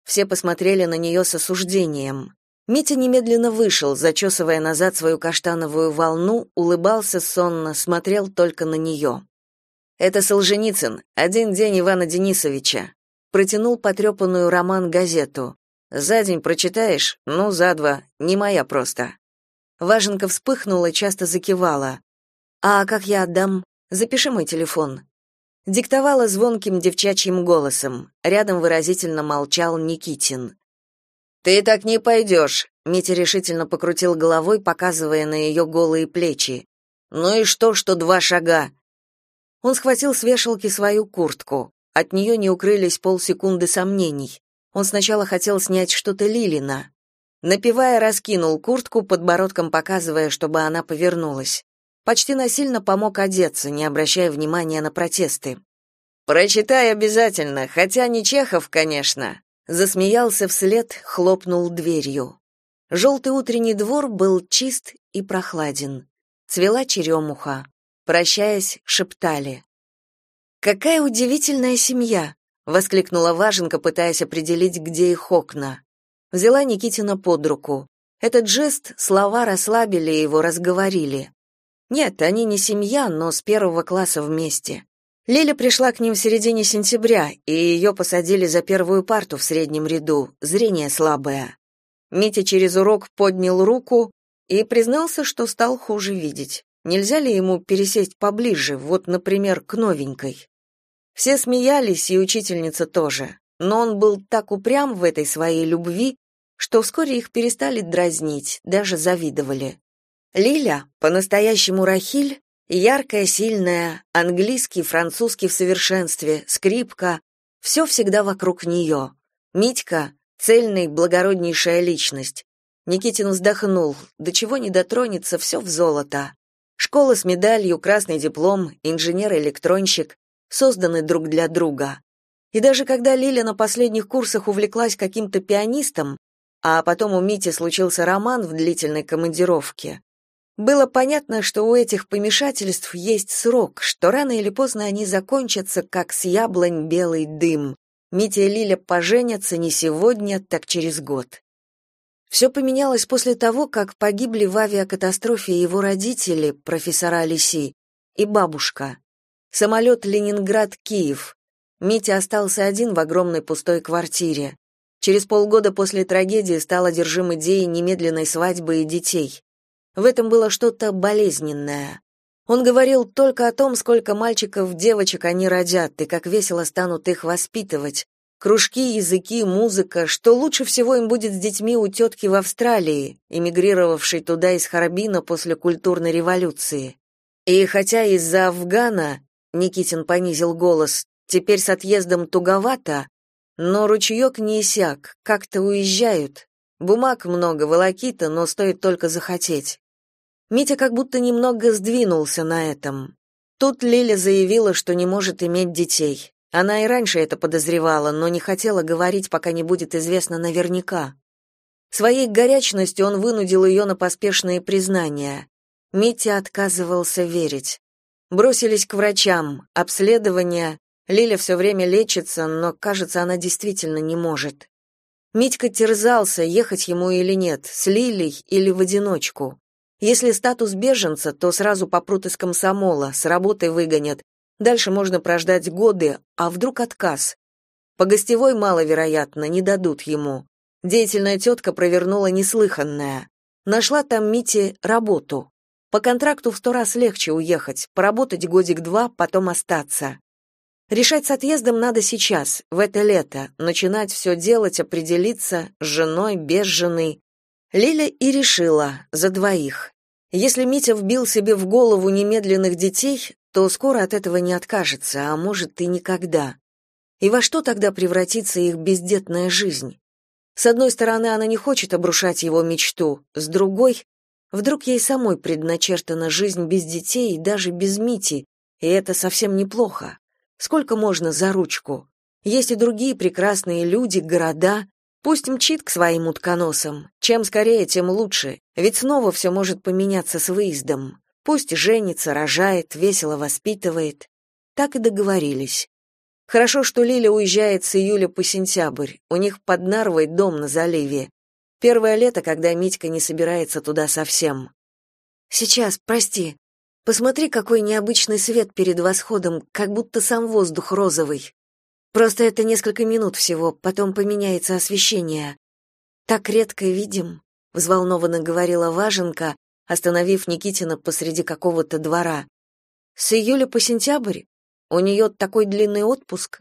Все посмотрели на нее с осуждением. Митя немедленно вышел, зачесывая назад свою каштановую волну, улыбался сонно, смотрел только на нее. «Это Солженицын, один день Ивана Денисовича». Протянул потрепанную роман-газету. «За день прочитаешь? Ну, за два. Не моя просто». Важенка вспыхнула, часто закивала. «А как я отдам? Запиши мой телефон». Диктовала звонким девчачьим голосом. Рядом выразительно молчал Никитин. «Ты так не пойдешь», — Митя решительно покрутил головой, показывая на ее голые плечи. «Ну и что, что два шага?» Он схватил с вешалки свою куртку. От нее не укрылись полсекунды сомнений. Он сначала хотел снять что-то Лилина. Напивая, раскинул куртку, подбородком показывая, чтобы она повернулась. Почти насильно помог одеться, не обращая внимания на протесты. «Прочитай обязательно, хотя не Чехов, конечно», Засмеялся вслед, хлопнул дверью. Желтый утренний двор был чист и прохладен. Цвела черемуха. Прощаясь, шептали. «Какая удивительная семья!» — воскликнула Важенка, пытаясь определить, где их окна. Взяла Никитина под руку. Этот жест, слова расслабили его, разговорили. Нет, они не семья, но с первого класса вместе. Лиля пришла к ним в середине сентября, и ее посадили за первую парту в среднем ряду, зрение слабое. Митя через урок поднял руку и признался, что стал хуже видеть. Нельзя ли ему пересесть поближе, вот, например, к новенькой? Все смеялись, и учительница тоже, но он был так упрям в этой своей любви, что вскоре их перестали дразнить, даже завидовали. Лиля, по-настоящему Рахиль, Яркая, сильная, английский, французский в совершенстве, скрипка — все всегда вокруг нее. Митька — цельный, благороднейшая личность. Никитин вздохнул, до чего не дотронется, все в золото. Школа с медалью, красный диплом, инженер-электронщик созданы друг для друга. И даже когда Лиля на последних курсах увлеклась каким-то пианистом, а потом у Мити случился роман в длительной командировке, было понятно, что у этих помешательств есть срок, что рано или поздно они закончатся, как с яблонь белый дым. Митя и Лиля поженятся не сегодня, так через год. Все поменялось после того, как погибли в авиакатастрофе его родители, профессора Алиси, и бабушка. Самолет Ленинград-Киев. Митя остался один в огромной пустой квартире. Через полгода после трагедии стал одержим идеей немедленной свадьбы и детей. В этом было что-то болезненное. Он говорил только о том, сколько мальчиков, девочек они родят, и как весело станут их воспитывать. Кружки, языки, музыка, что лучше всего им будет с детьми у тетки в Австралии, эмигрировавшей туда из Харбина после культурной революции. И хотя из-за Афгана, Никитин понизил голос, теперь с отъездом туговато, но ручеек не иссяк, как-то уезжают. Бумаг много, волокита, но стоит только захотеть. Митя как будто немного сдвинулся на этом. Тут Лиля заявила, что не может иметь детей. Она и раньше это подозревала, но не хотела говорить, пока не будет известно наверняка. Своей горячностью он вынудил ее на поспешные признания. Митя отказывался верить. Бросились к врачам, обследования. Лиля все время лечится, но, кажется, она действительно не может. Митька терзался, ехать ему или нет, с Лилей или в одиночку. Если статус беженца, то сразу попрут из комсомола, с работы выгонят. Дальше можно прождать годы, а вдруг отказ? По гостевой маловероятно, не дадут ему. Деятельная тетка провернула неслыханное. Нашла там Мите работу. По контракту в сто раз легче уехать, поработать годик-два, потом остаться. Решать с отъездом надо сейчас, в это лето, начинать все делать, определиться, с женой, без жены. Лиля и решила, за двоих. Если Митя вбил себе в голову немедленных детей, то скоро от этого не откажется, а может и никогда. И во что тогда превратится их бездетная жизнь? С одной стороны, она не хочет обрушать его мечту, с другой, вдруг ей самой предначертана жизнь без детей и даже без Мити, и это совсем неплохо. Сколько можно за ручку? Есть и другие прекрасные люди, города, Пусть мчит к своим утконосам. Чем скорее, тем лучше, ведь снова все может поменяться с выездом. Пусть женится, рожает, весело воспитывает. Так и договорились. Хорошо, что Лиля уезжает с июля по сентябрь. У них под Нарвой дом на заливе. Первое лето, когда Митька не собирается туда совсем. Сейчас, прости. Посмотри, какой необычный свет перед восходом, как будто сам воздух розовый. Просто это несколько минут всего, потом поменяется освещение. Так редко видим, взволнованно говорила Важенка, остановив Никитина посреди какого-то двора. С июля по сентябрь? У нее такой длинный отпуск.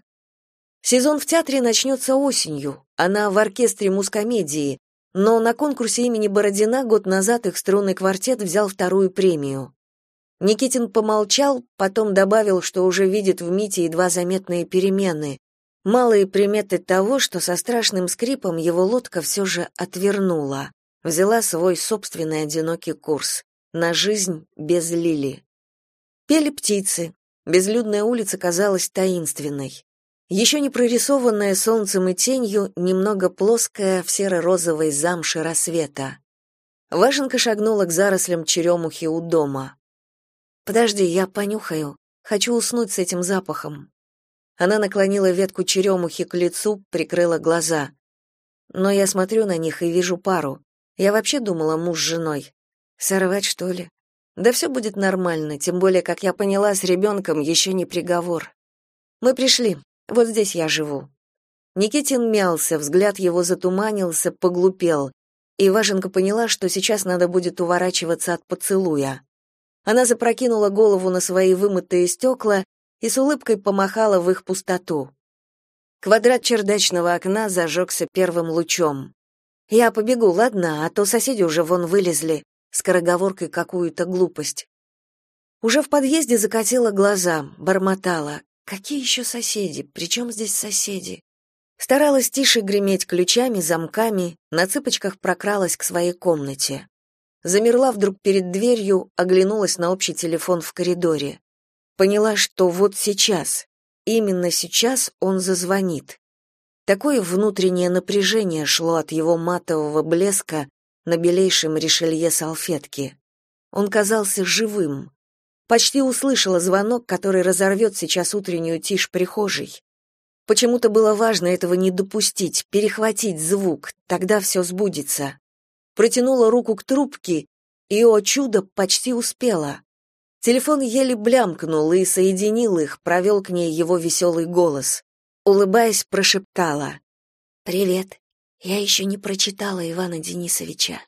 Сезон в театре начнется осенью. Она в оркестре мускомедии, но на конкурсе имени Бородина год назад их струнный квартет взял вторую премию. Никитин помолчал, потом добавил, что уже видит в Мите едва заметные перемены, малые приметы того, что со страшным скрипом его лодка все же отвернула, взяла свой собственный одинокий курс на жизнь без Лили. Пели птицы, безлюдная улица казалась таинственной. Еще не прорисованная солнцем и тенью, немного плоская в серо-розовой замше рассвета. Важенка шагнула к зарослям черемухи у дома. Подожди, я понюхаю. Хочу уснуть с этим запахом. Она наклонила ветку черемухи к лицу, прикрыла глаза. Но я смотрю на них и вижу пару. Я вообще думала муж с женой. Сорвать, что ли? Да все будет нормально, тем более, как я поняла, с ребенком еще не приговор. Мы пришли. Вот здесь я живу. Никитин мялся, взгляд его затуманился, поглупел. И Важенка поняла, что сейчас надо будет уворачиваться от поцелуя. Она запрокинула голову на свои вымытые стекла и с улыбкой помахала в их пустоту. Квадрат чердачного окна зажегся первым лучом. «Я побегу, ладно, а то соседи уже вон вылезли», скороговоркой какую-то глупость. Уже в подъезде закатила глаза, бормотала. «Какие еще соседи? Причем здесь соседи?» Старалась тише греметь ключами, замками, на цыпочках прокралась к своей комнате замерла вдруг перед дверью, оглянулась на общий телефон в коридоре. Поняла, что вот сейчас, именно сейчас он зазвонит. Такое внутреннее напряжение шло от его матового блеска на белейшем решелье салфетки. Он казался живым. Почти услышала звонок, который разорвет сейчас утреннюю тишь прихожей. Почему-то было важно этого не допустить, перехватить звук, тогда все сбудется протянула руку к трубке и, о чудо, почти успела. Телефон еле блямкнул и соединил их, провел к ней его веселый голос. Улыбаясь, прошептала. «Привет. Я еще не прочитала Ивана Денисовича».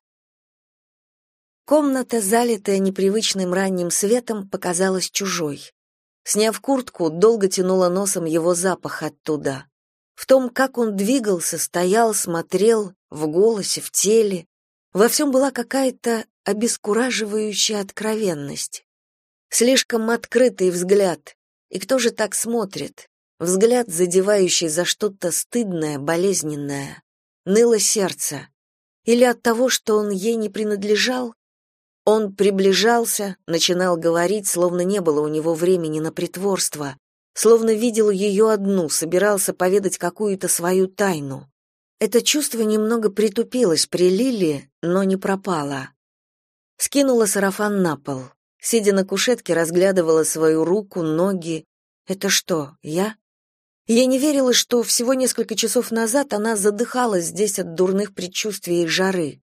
Комната, залитая непривычным ранним светом, показалась чужой. Сняв куртку, долго тянула носом его запах оттуда. В том, как он двигался, стоял, смотрел, в голосе, в теле, во всем была какая-то обескураживающая откровенность. Слишком открытый взгляд. И кто же так смотрит? Взгляд, задевающий за что-то стыдное, болезненное. Ныло сердце. Или от того, что он ей не принадлежал? Он приближался, начинал говорить, словно не было у него времени на притворство, словно видел ее одну, собирался поведать какую-то свою тайну. Это чувство немного притупилось при Лиле, но не пропало. Скинула сарафан на пол. Сидя на кушетке, разглядывала свою руку, ноги. Это что, я? Я не верила, что всего несколько часов назад она задыхалась здесь от дурных предчувствий и жары.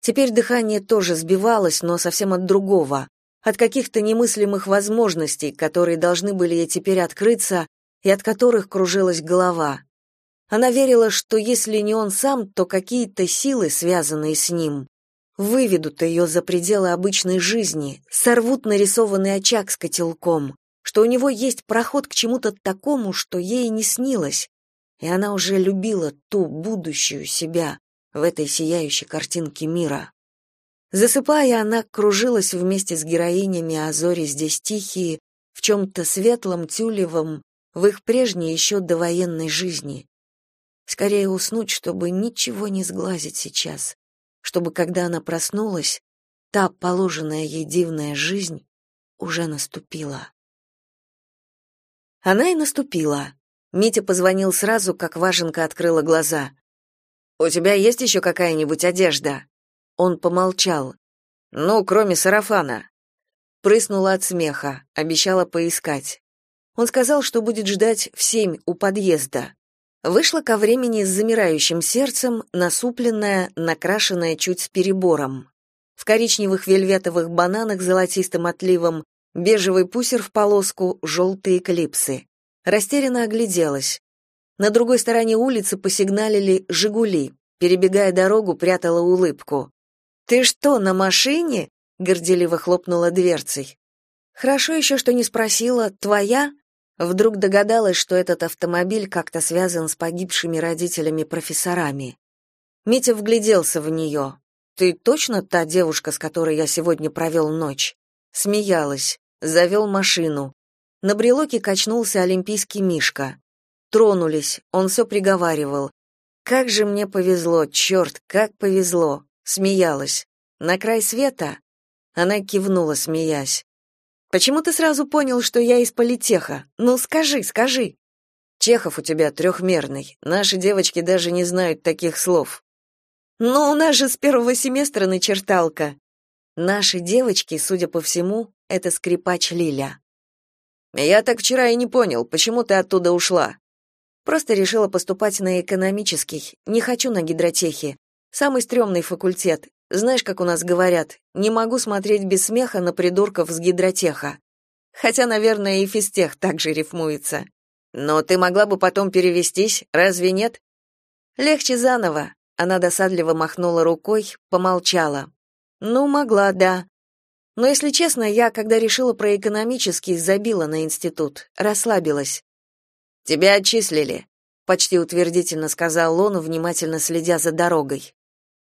Теперь дыхание тоже сбивалось, но совсем от другого, от каких-то немыслимых возможностей, которые должны были ей теперь открыться и от которых кружилась голова. Она верила, что если не он сам, то какие-то силы, связанные с ним, выведут ее за пределы обычной жизни, сорвут нарисованный очаг с котелком, что у него есть проход к чему-то такому, что ей не снилось, и она уже любила ту будущую себя в этой сияющей картинке мира. Засыпая, она кружилась вместе с героинями Азори здесь тихие, в чем-то светлом, тюлевом, в их прежней еще довоенной жизни. Скорее уснуть, чтобы ничего не сглазить сейчас, чтобы, когда она проснулась, та положенная ей дивная жизнь уже наступила. Она и наступила. Митя позвонил сразу, как Важенка открыла глаза. «У тебя есть еще какая-нибудь одежда?» Он помолчал. «Ну, кроме сарафана». Прыснула от смеха, обещала поискать. Он сказал, что будет ждать в семь у подъезда. Вышла ко времени с замирающим сердцем, насупленная, накрашенная чуть с перебором. В коричневых вельветовых бананах золотистым отливом, бежевый пусер в полоску, желтые клипсы. Растерянно огляделась. На другой стороне улицы посигналили «Жигули». Перебегая дорогу, прятала улыбку. «Ты что, на машине?» горделиво хлопнула дверцей. Хорошо еще, что не спросила «твоя?», Вдруг догадалась, что этот автомобиль как-то связан с погибшими родителями-профессорами. Митя вгляделся в нее. «Ты точно та девушка, с которой я сегодня провел ночь?» Смеялась. Завел машину. На брелоке качнулся олимпийский мишка. Тронулись, он все приговаривал. «Как же мне повезло, черт, как повезло!» Смеялась. «На край света?» Она кивнула, смеясь. Почему ты сразу понял, что я из политеха? Ну, скажи, скажи. Чехов у тебя трехмерный. Наши девочки даже не знают таких слов. Но у нас же с первого семестра начерталка. Наши девочки, судя по всему, это скрипач Лиля. Я так вчера и не понял, почему ты оттуда ушла. Просто решила поступать на экономический. Не хочу на гидротехе. Самый стрёмный факультет. Знаешь, как у нас говорят, не могу смотреть без смеха на придурков с гидротеха. Хотя, наверное, и физтех также рифмуется. Но ты могла бы потом перевестись, разве нет? Легче заново. Она досадливо махнула рукой, помолчала. Ну, могла, да. Но если честно, я, когда решила про экономический, забила на институт, расслабилась. Тебя отчислили, почти утвердительно сказал он, внимательно следя за дорогой.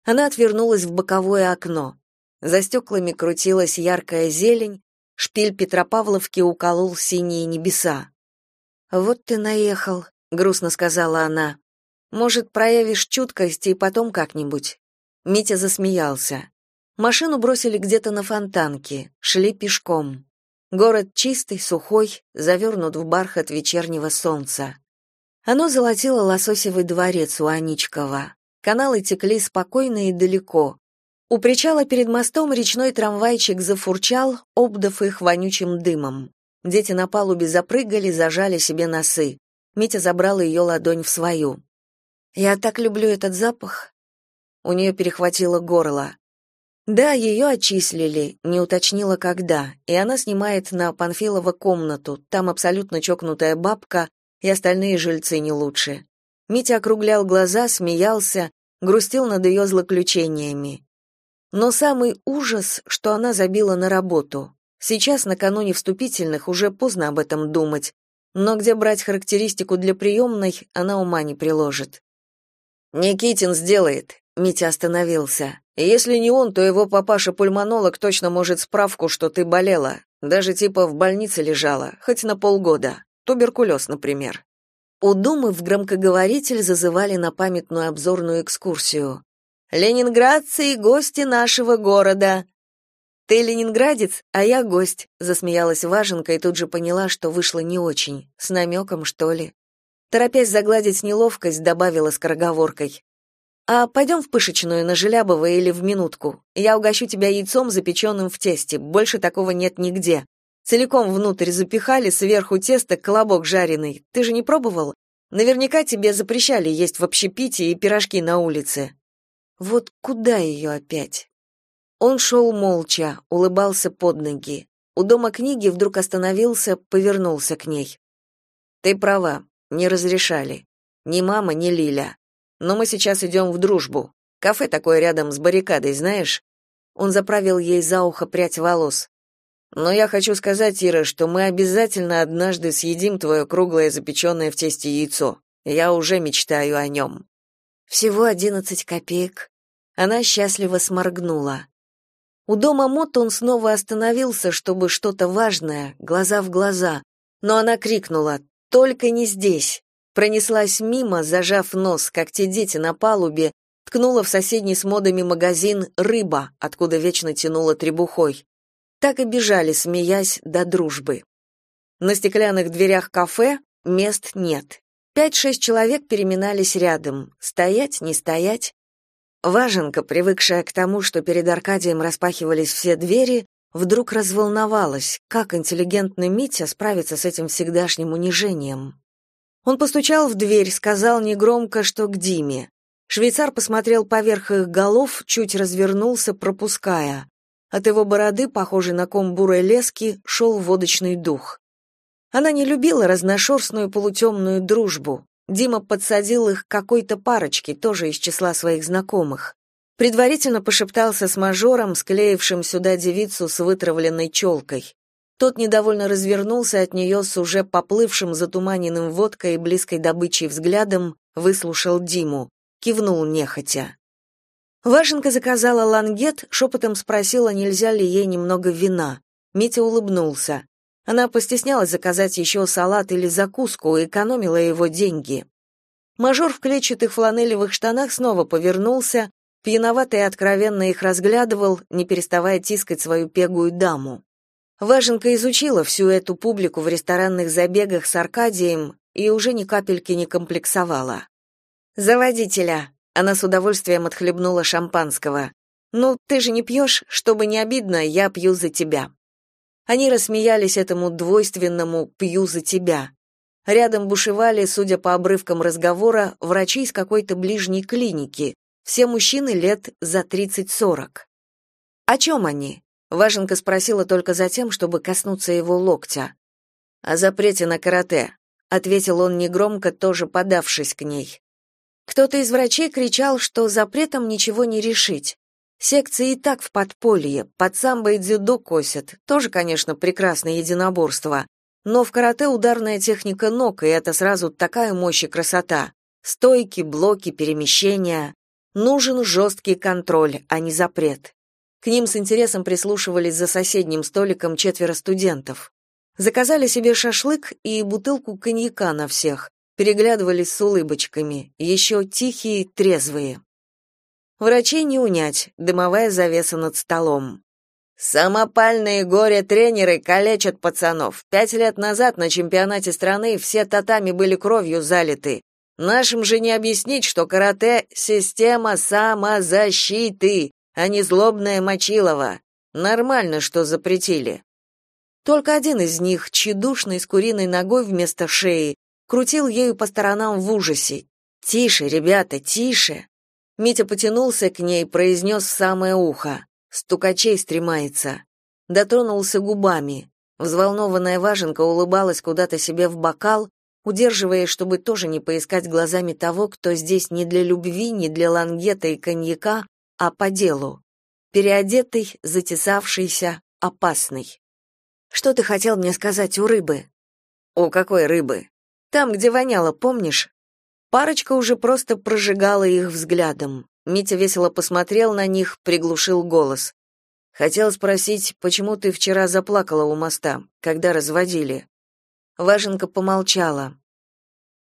Она отвернулась в боковое окно. За стеклами крутилась яркая зелень, шпиль Петропавловки уколол синие небеса. «Вот ты наехал», — грустно сказала она. «Может, проявишь чуткость и потом как-нибудь?» Митя засмеялся. Машину бросили где-то на фонтанке, шли пешком. Город чистый, сухой, завернут в бархат вечернего солнца. Оно золотило лососевый дворец у Аничкова. Каналы текли спокойно и далеко. У причала перед мостом речной трамвайчик зафурчал, обдав их вонючим дымом. Дети на палубе запрыгали, зажали себе носы. Митя забрал ее ладонь в свою. «Я так люблю этот запах». У нее перехватило горло. Да, ее отчислили, не уточнила когда, и она снимает на Панфилова комнату, там абсолютно чокнутая бабка, и остальные жильцы не лучше. Митя округлял глаза, смеялся, грустил над ее злоключениями. Но самый ужас, что она забила на работу. Сейчас, накануне вступительных, уже поздно об этом думать, но где брать характеристику для приемной, она ума не приложит. «Никитин сделает», — Митя остановился. «Если не он, то его папаша-пульмонолог точно может справку, что ты болела, даже типа в больнице лежала, хоть на полгода. Туберкулез, например». У Думы в громкоговоритель зазывали на памятную обзорную экскурсию. «Ленинградцы и гости нашего города!» «Ты ленинградец, а я гость», — засмеялась Важенка и тут же поняла, что вышло не очень, с намеком, что ли. Торопясь загладить неловкость, добавила скороговоркой. «А пойдем в пышечную на Желябова или в минутку. Я угощу тебя яйцом, запеченным в тесте, больше такого нет нигде. Целиком внутрь запихали, сверху тесто, колобок жареный. Ты же не пробовал? Наверняка тебе запрещали есть в общепите и пирожки на улице. Вот куда ее опять? Он шел молча, улыбался под ноги. У дома книги вдруг остановился, повернулся к ней. Ты права, не разрешали. Ни мама, ни Лиля. Но мы сейчас идем в дружбу. Кафе такое рядом с баррикадой, знаешь? Он заправил ей за ухо прядь волос. Но я хочу сказать, Ира, что мы обязательно однажды съедим твое круглое запеченное в тесте яйцо. Я уже мечтаю о нем». Всего одиннадцать копеек. Она счастливо сморгнула. У дома Мот он снова остановился, чтобы что-то важное, глаза в глаза. Но она крикнула «Только не здесь!» Пронеслась мимо, зажав нос, как те дети на палубе, ткнула в соседний с модами магазин «Рыба», откуда вечно тянула требухой так и бежали, смеясь, до дружбы. На стеклянных дверях кафе мест нет. Пять-шесть человек переминались рядом. Стоять, не стоять. Важенка, привыкшая к тому, что перед Аркадием распахивались все двери, вдруг разволновалась, как интеллигентный Митя справится с этим всегдашним унижением. Он постучал в дверь, сказал негромко, что к Диме. Швейцар посмотрел поверх их голов, чуть развернулся, пропуская. От его бороды, похожей на ком бурой лески, шел водочный дух. Она не любила разношерстную полутемную дружбу. Дима подсадил их к какой-то парочке, тоже из числа своих знакомых. Предварительно пошептался с мажором, склеившим сюда девицу с вытравленной челкой. Тот недовольно развернулся от нее с уже поплывшим затуманенным водкой и близкой добычей взглядом, выслушал Диму, кивнул нехотя. Вашенка заказала лангет, шепотом спросила, нельзя ли ей немного вина. Митя улыбнулся. Она постеснялась заказать еще салат или закуску экономила его деньги. Мажор в клетчатых фланелевых штанах снова повернулся, пьяновато и откровенно их разглядывал, не переставая тискать свою пегую даму. Важенка изучила всю эту публику в ресторанных забегах с Аркадием и уже ни капельки не комплексовала. «За водителя!» Она с удовольствием отхлебнула шампанского. «Ну, ты же не пьешь? Чтобы не обидно, я пью за тебя». Они рассмеялись этому двойственному «пью за тебя». Рядом бушевали, судя по обрывкам разговора, врачи из какой-то ближней клиники, все мужчины лет за 30-40. «О чем они?» Важенка спросила только за тем, чтобы коснуться его локтя. «О запрете на карате», — ответил он негромко, тоже подавшись к ней. Кто-то из врачей кричал, что запретом ничего не решить. Секции и так в подполье, под самбо и дзюдо косят, тоже, конечно, прекрасное единоборство. Но в карате ударная техника ног, и это сразу такая мощь и красота. Стойки, блоки, перемещения. Нужен жесткий контроль, а не запрет. К ним с интересом прислушивались за соседним столиком четверо студентов. Заказали себе шашлык и бутылку коньяка на всех, переглядывались с улыбочками, еще тихие, трезвые. Врачей не унять, дымовая завеса над столом. Самопальные горе-тренеры калечат пацанов. Пять лет назад на чемпионате страны все татами были кровью залиты. Нашим же не объяснить, что карате — система самозащиты, а не злобное мочилово. Нормально, что запретили. Только один из них, тщедушный с куриной ногой вместо шеи, крутил ею по сторонам в ужасе. «Тише, ребята, тише!» Митя потянулся к ней, произнес в самое ухо. Стукачей стремается. Дотронулся губами. Взволнованная важенка улыбалась куда-то себе в бокал, удерживая, чтобы тоже не поискать глазами того, кто здесь не для любви, не для лангета и коньяка, а по делу. Переодетый, затесавшийся, опасный. «Что ты хотел мне сказать у рыбы?» «У какой рыбы?» Там, где воняло, помнишь? Парочка уже просто прожигала их взглядом. Митя весело посмотрел на них, приглушил голос. Хотел спросить, почему ты вчера заплакала у моста, когда разводили. Важенка помолчала.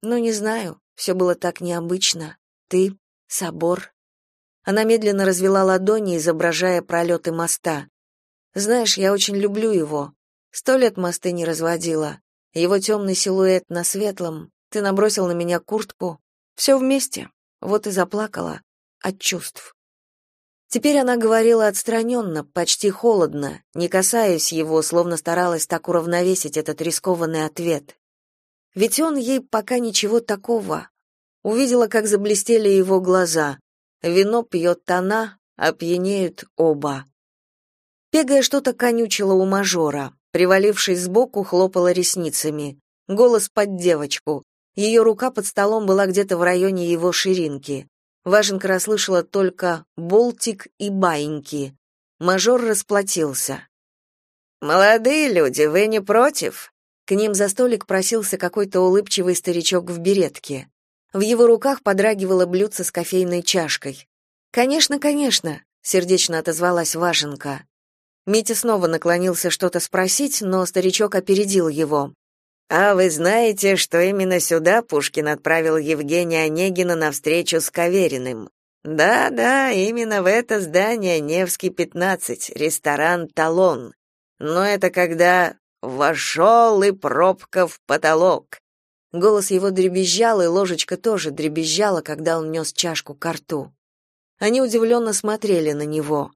Ну, не знаю, все было так необычно. Ты, собор. Она медленно развела ладони, изображая пролеты моста. Знаешь, я очень люблю его. Сто лет мосты не разводила. Его темный силуэт на светлом, ты набросил на меня куртку. Все вместе. Вот и заплакала. От чувств. Теперь она говорила отстраненно, почти холодно, не касаясь его, словно старалась так уравновесить этот рискованный ответ. Ведь он ей пока ничего такого. Увидела, как заблестели его глаза. Вино пьет она, опьянеют оба. Пегая что-то конючила у мажора. Привалившись сбоку, хлопала ресницами. Голос под девочку. Ее рука под столом была где-то в районе его ширинки. Важенка расслышала только «болтик» и «баиньки». Мажор расплатился. «Молодые люди, вы не против?» К ним за столик просился какой-то улыбчивый старичок в беретке. В его руках подрагивало блюдце с кофейной чашкой. «Конечно, конечно», — сердечно отозвалась Важенка. Митя снова наклонился что-то спросить, но старичок опередил его. «А вы знаете, что именно сюда Пушкин отправил Евгения Онегина на встречу с Кавериным? Да-да, именно в это здание Невский 15, ресторан «Талон». Но это когда вошел и пробка в потолок. Голос его дребезжал, и ложечка тоже дребезжала, когда он нес чашку к рту. Они удивленно смотрели на него.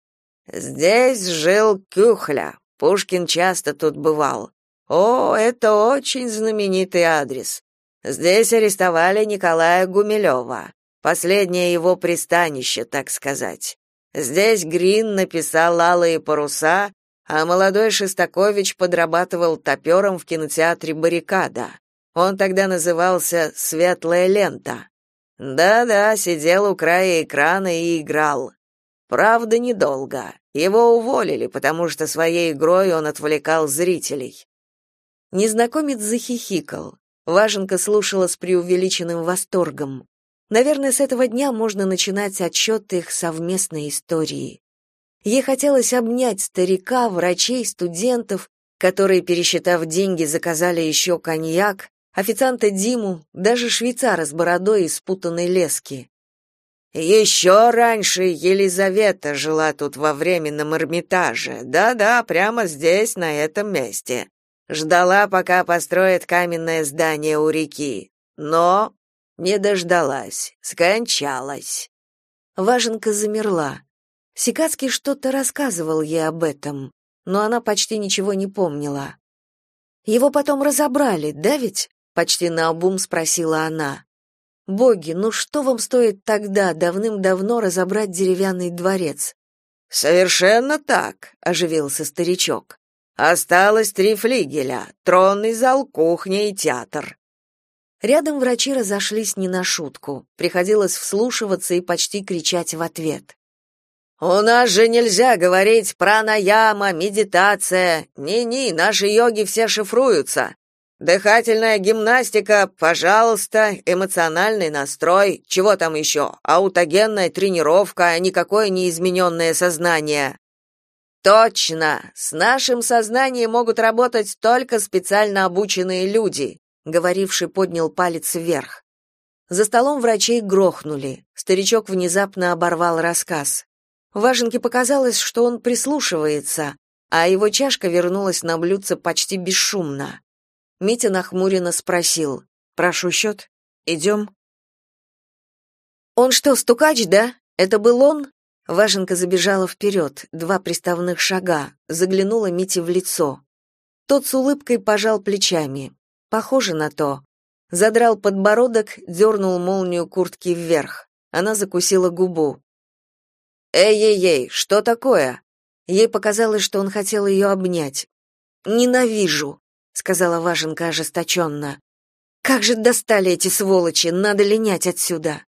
Здесь жил Кюхля. Пушкин часто тут бывал. О, это очень знаменитый адрес. Здесь арестовали Николая Гумилева. Последнее его пристанище, так сказать. Здесь Грин написал «Алые паруса», а молодой Шестакович подрабатывал топером в кинотеатре «Баррикада». Он тогда назывался «Светлая лента». Да-да, сидел у края экрана и играл. Правда, недолго. Его уволили, потому что своей игрой он отвлекал зрителей. Незнакомец захихикал. Важенка слушала с преувеличенным восторгом. Наверное, с этого дня можно начинать отчет их совместной истории. Ей хотелось обнять старика, врачей, студентов, которые, пересчитав деньги, заказали еще коньяк, официанта Диму, даже швейцара с бородой из спутанной лески. «Еще раньше Елизавета жила тут во временном Эрмитаже. Да-да, прямо здесь, на этом месте. Ждала, пока построят каменное здание у реки. Но не дождалась, скончалась». Важенка замерла. Сикацкий что-то рассказывал ей об этом, но она почти ничего не помнила. «Его потом разобрали, да ведь?» — почти наобум спросила она. Боги, ну что вам стоит тогда давным-давно разобрать деревянный дворец? Совершенно так, оживился старичок. Осталось три флигеля: тронный зал, кухня и театр. Рядом врачи разошлись не на шутку. Приходилось вслушиваться и почти кричать в ответ. У нас же нельзя говорить про наяма, медитация. Не-не, наши йоги все шифруются. Дыхательная гимнастика, пожалуйста, эмоциональный настрой, чего там еще? Аутогенная тренировка, никакое неизмененное сознание. Точно, с нашим сознанием могут работать только специально обученные люди, говоривший поднял палец вверх. За столом врачей грохнули. Старичок внезапно оборвал рассказ. Важенке показалось, что он прислушивается, а его чашка вернулась на блюдце почти бесшумно. Митя нахмуренно спросил: "Прошу счет? Идем?» Он что, стукач, да? Это был он? Важенка забежала вперед, два приставных шага, заглянула Мите в лицо. Тот с улыбкой пожал плечами. Похоже на то. Задрал подбородок, дернул молнию куртки вверх. Она закусила губу. «Эй-ей-ей, что такое?» Ей показалось, что он хотел ее обнять. «Ненавижу!» Сказала Важенка ожесточенно. Как же достали эти сволочи, надо линять отсюда.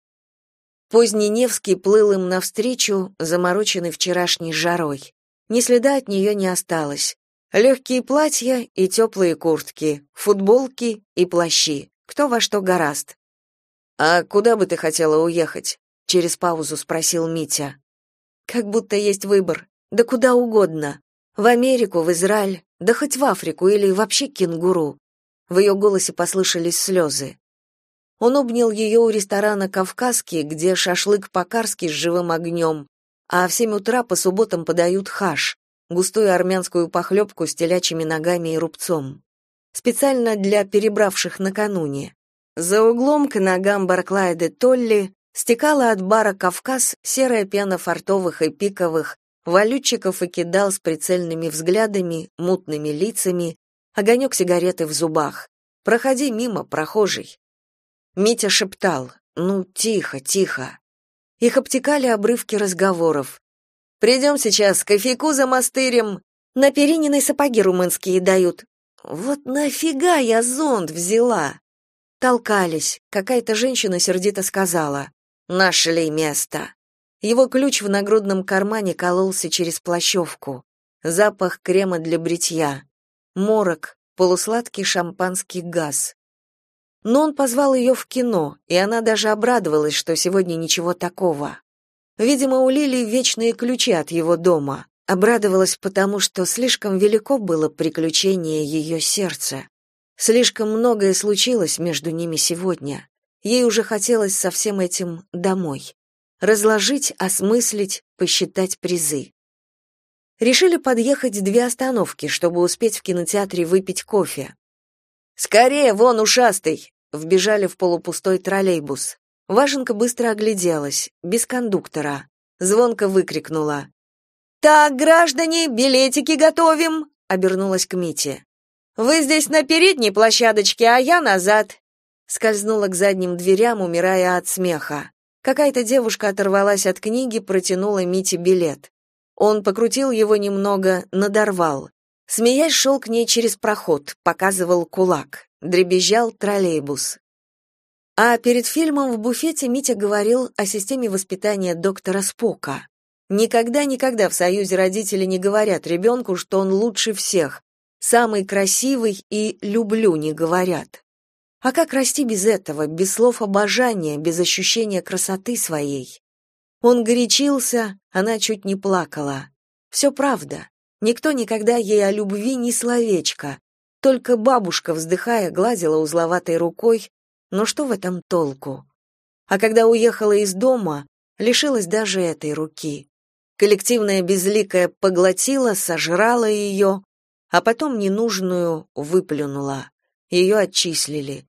Поздний Невский плыл им навстречу, замороченный вчерашней жарой. Ни следа от нее не осталось. Легкие платья и теплые куртки, футболки и плащи. Кто во что гораст. А куда бы ты хотела уехать? через паузу спросил Митя. Как будто есть выбор. Да куда угодно. В Америку, в Израиль, да хоть в Африку или вообще кенгуру. В ее голосе послышались слезы. Он обнял ее у ресторана «Кавказский», где шашлык по-карски с живым огнем, а в семь утра по субботам подают хаш, густую армянскую похлебку с телячьими ногами и рубцом. Специально для перебравших накануне. За углом к ногам Барклая де Толли стекала от бара «Кавказ» серая пена фартовых и пиковых, валютчиков и кидал с прицельными взглядами, мутными лицами, огонек сигареты в зубах. «Проходи мимо, прохожий». Митя шептал «Ну, тихо, тихо». Их обтекали обрывки разговоров. «Придем сейчас, кофейку замастырим. На перининой сапоги румынские дают. Вот нафига я зонт взяла?» Толкались. Какая-то женщина сердито сказала «Нашли место». Его ключ в нагрудном кармане кололся через плащевку. Запах крема для бритья. Морок, полусладкий шампанский газ. Но он позвал ее в кино, и она даже обрадовалась, что сегодня ничего такого. Видимо, у Лили вечные ключи от его дома. Обрадовалась потому, что слишком велико было приключение ее сердца. Слишком многое случилось между ними сегодня. Ей уже хотелось со всем этим домой разложить, осмыслить, посчитать призы. Решили подъехать две остановки, чтобы успеть в кинотеатре выпить кофе. «Скорее, вон ушастый!» — вбежали в полупустой троллейбус. Важенка быстро огляделась, без кондуктора. Звонко выкрикнула. «Так, граждане, билетики готовим!» — обернулась к Мите. «Вы здесь на передней площадочке, а я назад!» Скользнула к задним дверям, умирая от смеха. Какая-то девушка оторвалась от книги, протянула Мите билет. Он покрутил его немного, надорвал. Смеясь, шел к ней через проход, показывал кулак. Дребезжал троллейбус. А перед фильмом в буфете Митя говорил о системе воспитания доктора Спока. Никогда-никогда в союзе родители не говорят ребенку, что он лучше всех, самый красивый и люблю не говорят. А как расти без этого, без слов обожания, без ощущения красоты своей? Он горячился, она чуть не плакала. Все правда. Никто никогда ей о любви ни словечко. Только бабушка, вздыхая, гладила узловатой рукой, но что в этом толку? А когда уехала из дома, лишилась даже этой руки. Коллективная безликая поглотила, сожрала ее, а потом ненужную выплюнула. Ее отчислили.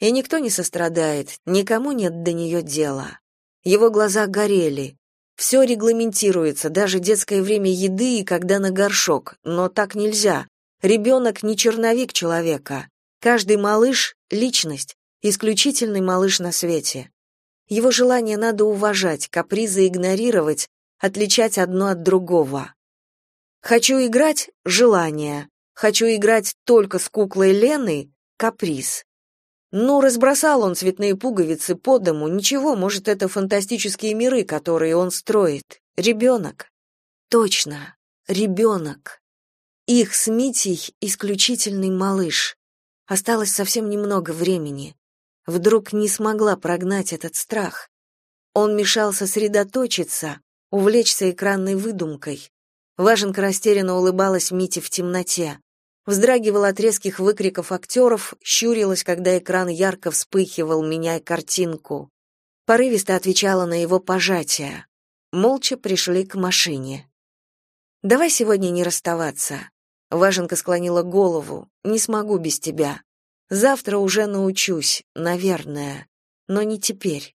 И никто не сострадает, никому нет до нее дела. Его глаза горели. Все регламентируется, даже детское время еды и когда на горшок, но так нельзя. Ребенок не черновик человека. Каждый малыш — личность, исключительный малыш на свете. Его желание надо уважать, капризы игнорировать, отличать одно от другого. Хочу играть — желание. Хочу играть только с куклой Лены — каприз. Ну, разбросал он цветные пуговицы по дому, ничего, может, это фантастические миры, которые он строит. Ребенок. Точно, ребенок. Их с Митей исключительный малыш. Осталось совсем немного времени. Вдруг не смогла прогнать этот страх. Он мешал сосредоточиться, увлечься экранной выдумкой. Важенка растерянно улыбалась Мите в темноте вздрагивала от резких выкриков актеров, щурилась, когда экран ярко вспыхивал, меняя картинку. Порывисто отвечала на его пожатия. Молча пришли к машине. «Давай сегодня не расставаться». Важенка склонила голову. «Не смогу без тебя. Завтра уже научусь, наверное. Но не теперь».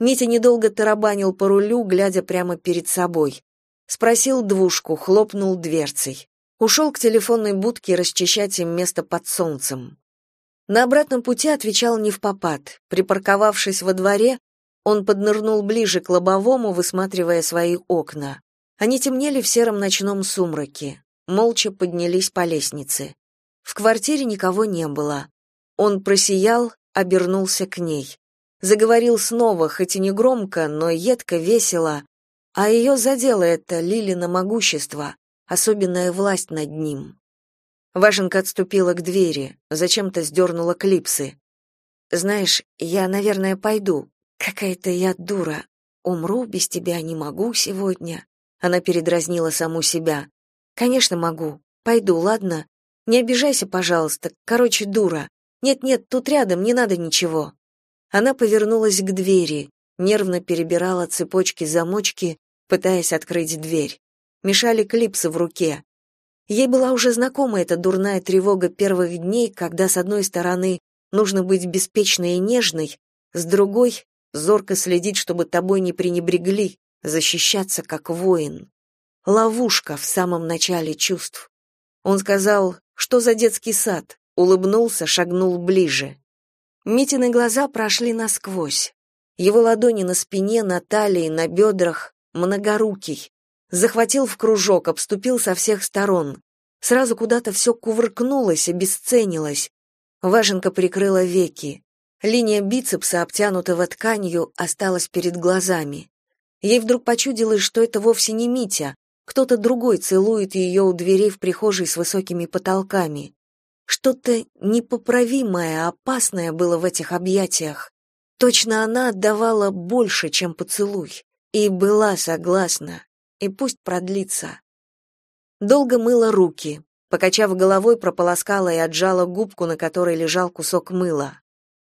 Митя недолго тарабанил по рулю, глядя прямо перед собой. Спросил двушку, хлопнул дверцей. Ушел к телефонной будке расчищать им место под солнцем. На обратном пути отвечал не в попад. Припарковавшись во дворе, он поднырнул ближе к лобовому, высматривая свои окна. Они темнели в сером ночном сумраке. Молча поднялись по лестнице. В квартире никого не было. Он просиял, обернулся к ней. Заговорил снова, хоть и не громко, но едко, весело. А ее задело это Лилина могущество, особенная власть над ним. Важенка отступила к двери, зачем-то сдернула клипсы. «Знаешь, я, наверное, пойду. Какая-то я дура. Умру без тебя не могу сегодня». Она передразнила саму себя. «Конечно, могу. Пойду, ладно? Не обижайся, пожалуйста. Короче, дура. Нет-нет, тут рядом, не надо ничего». Она повернулась к двери, нервно перебирала цепочки-замочки, пытаясь открыть дверь мешали клипсы в руке. Ей была уже знакома эта дурная тревога первых дней, когда с одной стороны нужно быть беспечной и нежной, с другой — зорко следить, чтобы тобой не пренебрегли, защищаться как воин. Ловушка в самом начале чувств. Он сказал, что за детский сад, улыбнулся, шагнул ближе. Митины глаза прошли насквозь. Его ладони на спине, на талии, на бедрах, многорукий, захватил в кружок, обступил со всех сторон. Сразу куда-то все кувыркнулось, обесценилось. Важенка прикрыла веки. Линия бицепса, обтянутого тканью, осталась перед глазами. Ей вдруг почудилось, что это вовсе не Митя, кто-то другой целует ее у дверей в прихожей с высокими потолками. Что-то непоправимое, опасное было в этих объятиях. Точно она отдавала больше, чем поцелуй, и была согласна, и пусть продлится. Долго мыла руки, покачав головой, прополоскала и отжала губку, на которой лежал кусок мыла.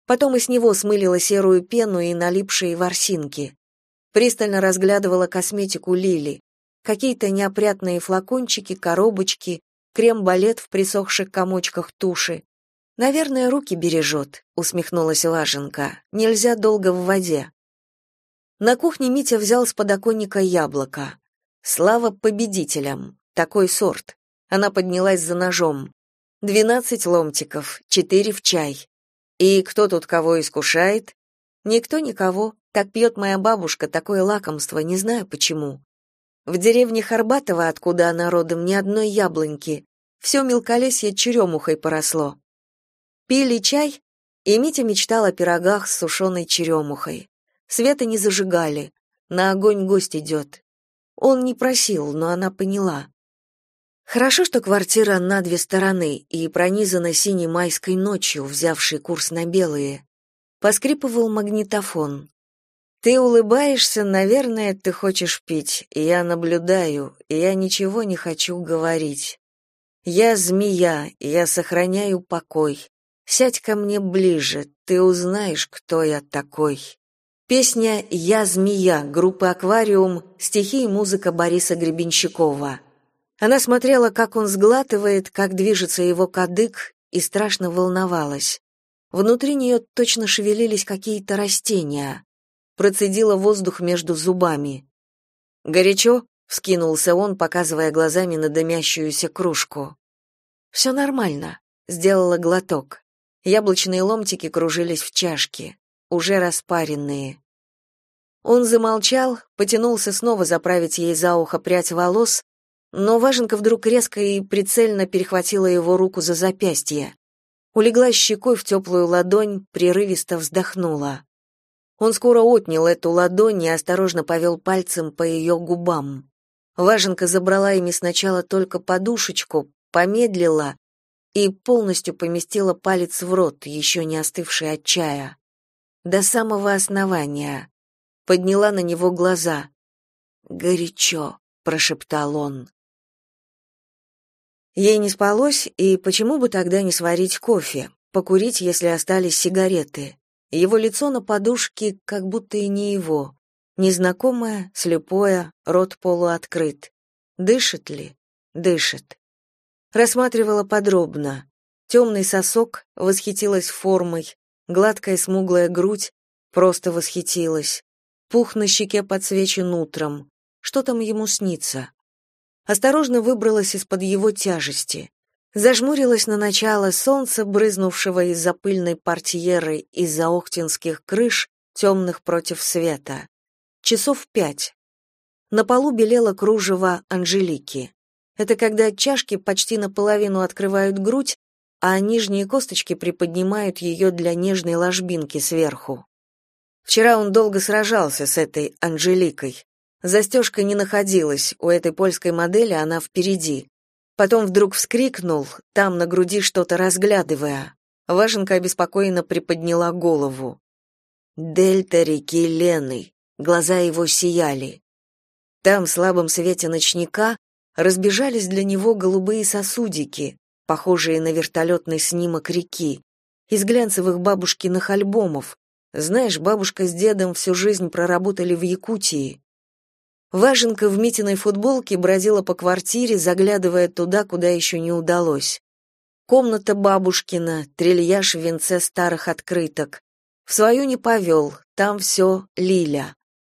Потом из него смылила серую пену и налипшие ворсинки. Пристально разглядывала косметику Лили. Какие-то неопрятные флакончики, коробочки, крем-балет в присохших комочках туши. «Наверное, руки бережет», — усмехнулась Важенка. «Нельзя долго в воде». На кухне Митя взял с подоконника яблоко. Слава победителям. Такой сорт. Она поднялась за ножом. Двенадцать ломтиков, четыре в чай. И кто тут кого искушает? Никто никого. Так пьет моя бабушка, такое лакомство, не знаю почему. В деревне Харбатова, откуда она родом, ни одной яблоньки. Все мелколесье черемухой поросло. Пили чай, и Митя мечтал о пирогах с сушеной черемухой. Света не зажигали. На огонь гость идет. Он не просил, но она поняла. Хорошо, что квартира на две стороны и пронизана синей майской ночью, взявшей курс на белые. Поскрипывал магнитофон. Ты улыбаешься, наверное, ты хочешь пить. Я наблюдаю, и я ничего не хочу говорить. Я змея, я сохраняю покой. Сядь ко мне ближе, ты узнаешь, кто я такой. Песня «Я змея» группы «Аквариум», стихи и музыка Бориса Гребенщикова. Она смотрела, как он сглатывает, как движется его кадык, и страшно волновалась. Внутри нее точно шевелились какие-то растения. Процедила воздух между зубами. «Горячо?» — вскинулся он, показывая глазами на дымящуюся кружку. «Все нормально», — сделала глоток. Яблочные ломтики кружились в чашке, уже распаренные. Он замолчал, потянулся снова заправить ей за ухо прядь волос, но Важенка вдруг резко и прицельно перехватила его руку за запястье. Улегла щекой в теплую ладонь, прерывисто вздохнула. Он скоро отнял эту ладонь и осторожно повел пальцем по ее губам. Важенка забрала ими сначала только подушечку, помедлила и полностью поместила палец в рот, еще не остывший от чая. До самого основания. Подняла на него глаза. «Горячо», — прошептал он. Ей не спалось, и почему бы тогда не сварить кофе, покурить, если остались сигареты? Его лицо на подушке как будто и не его. Незнакомое, слепое, рот полуоткрыт. Дышит ли? Дышит. Рассматривала подробно. Темный сосок, восхитилась формой, гладкая смуглая грудь, просто восхитилась. Пух на щеке подсвечен утром. Что там ему снится? осторожно выбралась из-под его тяжести. Зажмурилась на начало солнца, брызнувшего из-за пыльной портьеры из-за охтинских крыш, темных против света. Часов пять. На полу белело кружево Анжелики. Это когда чашки почти наполовину открывают грудь, а нижние косточки приподнимают ее для нежной ложбинки сверху. Вчера он долго сражался с этой Анжеликой. Застежка не находилась, у этой польской модели она впереди. Потом вдруг вскрикнул, там на груди что-то разглядывая. Важенка обеспокоенно приподняла голову. Дельта реки Лены. Глаза его сияли. Там, в слабом свете ночника, разбежались для него голубые сосудики, похожие на вертолетный снимок реки, из глянцевых бабушкиных альбомов. Знаешь, бабушка с дедом всю жизнь проработали в Якутии. Важенка в Митиной футболке бродила по квартире, заглядывая туда, куда еще не удалось. Комната бабушкина, трильяж в венце старых открыток. В свою не повел, там все Лиля.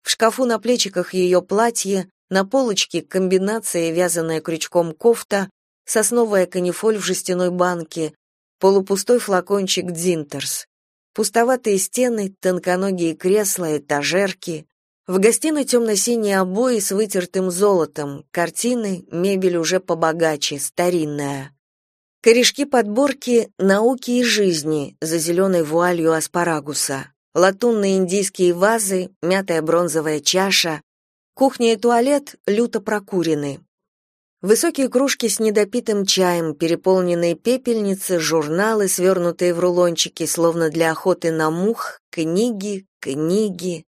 В шкафу на плечиках ее платье, на полочке комбинация, вязаная крючком кофта, сосновая канифоль в жестяной банке, полупустой флакончик Дзинтерс. Пустоватые стены, тонконогие кресла, этажерки, в гостиной темно-синие обои с вытертым золотом, картины, мебель уже побогаче, старинная. Корешки подборки «Науки и жизни» за зеленой вуалью аспарагуса, латунные индийские вазы, мятая бронзовая чаша, кухня и туалет люто прокурены. Высокие кружки с недопитым чаем, переполненные пепельницы, журналы, свернутые в рулончики, словно для охоты на мух, книги, книги.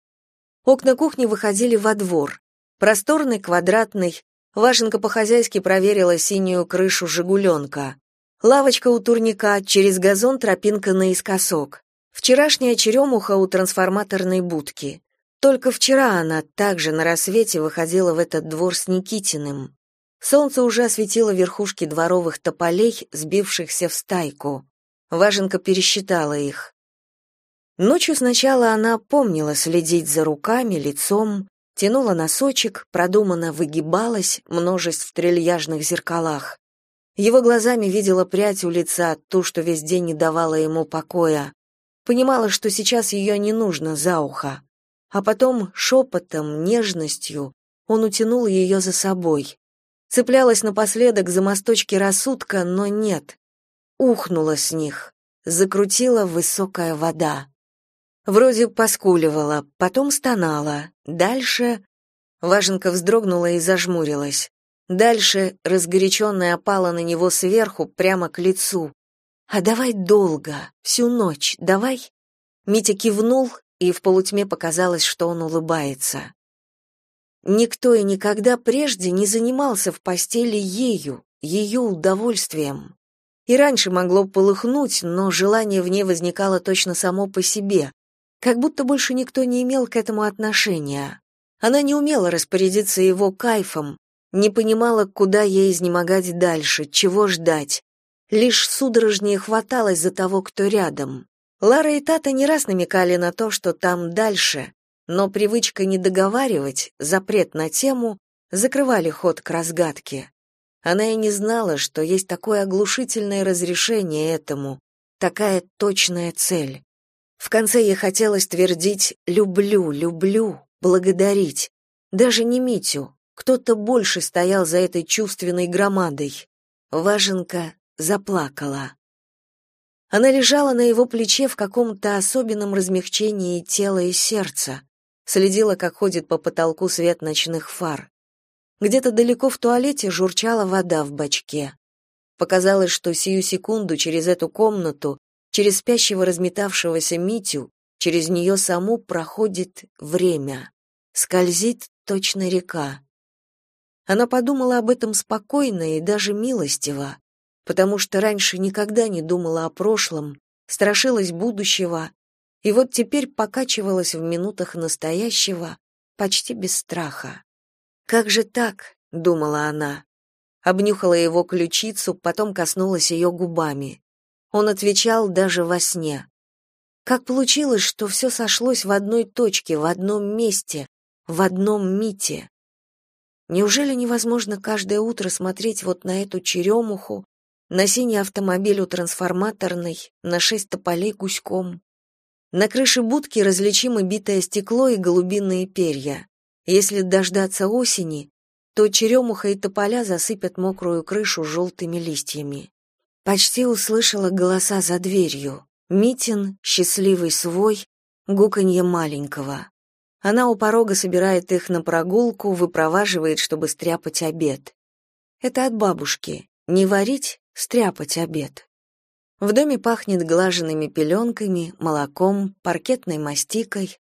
Окна кухни выходили во двор. Просторный, квадратный. Важенка по-хозяйски проверила синюю крышу «Жигуленка». Лавочка у турника, через газон тропинка наискосок. Вчерашняя черемуха у трансформаторной будки. Только вчера она также на рассвете выходила в этот двор с Никитиным. Солнце уже осветило верхушки дворовых тополей, сбившихся в стайку. Важенка пересчитала их. Ночью сначала она помнила следить за руками, лицом, тянула носочек, продуманно выгибалась, множество в трильяжных зеркалах. Его глазами видела прядь у лица, ту, что весь день не давала ему покоя. Понимала, что сейчас ее не нужно за ухо. А потом шепотом, нежностью он утянул ее за собой. Цеплялась напоследок за мосточки рассудка, но нет. Ухнула с них. Закрутила высокая вода. Вроде поскуливала, потом стонала. Дальше Важенка вздрогнула и зажмурилась. Дальше разгоряченная опала на него сверху, прямо к лицу. «А давай долго, всю ночь, давай?» Митя кивнул, и в полутьме показалось, что он улыбается. Никто и никогда прежде не занимался в постели ею, ее удовольствием. И раньше могло полыхнуть, но желание в ней возникало точно само по себе, как будто больше никто не имел к этому отношения. Она не умела распорядиться его кайфом, не понимала, куда ей изнемогать дальше, чего ждать. Лишь судорожнее хваталась за того, кто рядом. Лара и Тата не раз намекали на то, что там дальше, но привычка не договаривать, запрет на тему, закрывали ход к разгадке. Она и не знала, что есть такое оглушительное разрешение этому, такая точная цель. В конце ей хотелось твердить «люблю, люблю», благодарить. Даже не Митю, кто-то больше стоял за этой чувственной громадой. Важенка заплакала. Она лежала на его плече в каком-то особенном размягчении тела и сердца, следила, как ходит по потолку свет ночных фар. Где-то далеко в туалете журчала вода в бачке. Показалось, что сию секунду через эту комнату, через спящего разметавшегося Митю, через нее саму проходит время. Скользит точно река. Она подумала об этом спокойно и даже милостиво, потому что раньше никогда не думала о прошлом, страшилась будущего, и вот теперь покачивалась в минутах настоящего, почти без страха. Как же так, думала она. Обнюхала его ключицу, потом коснулась ее губами. Он отвечал даже во сне. Как получилось, что все сошлось в одной точке, в одном месте, в одном мите? Неужели невозможно каждое утро смотреть вот на эту черемуху, на синий автомобиль у трансформаторной, на шесть тополей гуськом? На крыше будки различимы битое стекло и голубиные перья. Если дождаться осени, то черемуха и тополя засыпят мокрую крышу желтыми листьями. Почти услышала голоса за дверью. Митин, счастливый свой, гуканье маленького. Она у порога собирает их на прогулку, выпроваживает, чтобы стряпать обед. Это от бабушки. Не варить, стряпать обед. В доме пахнет глаженными пеленками, молоком, паркетной мастикой.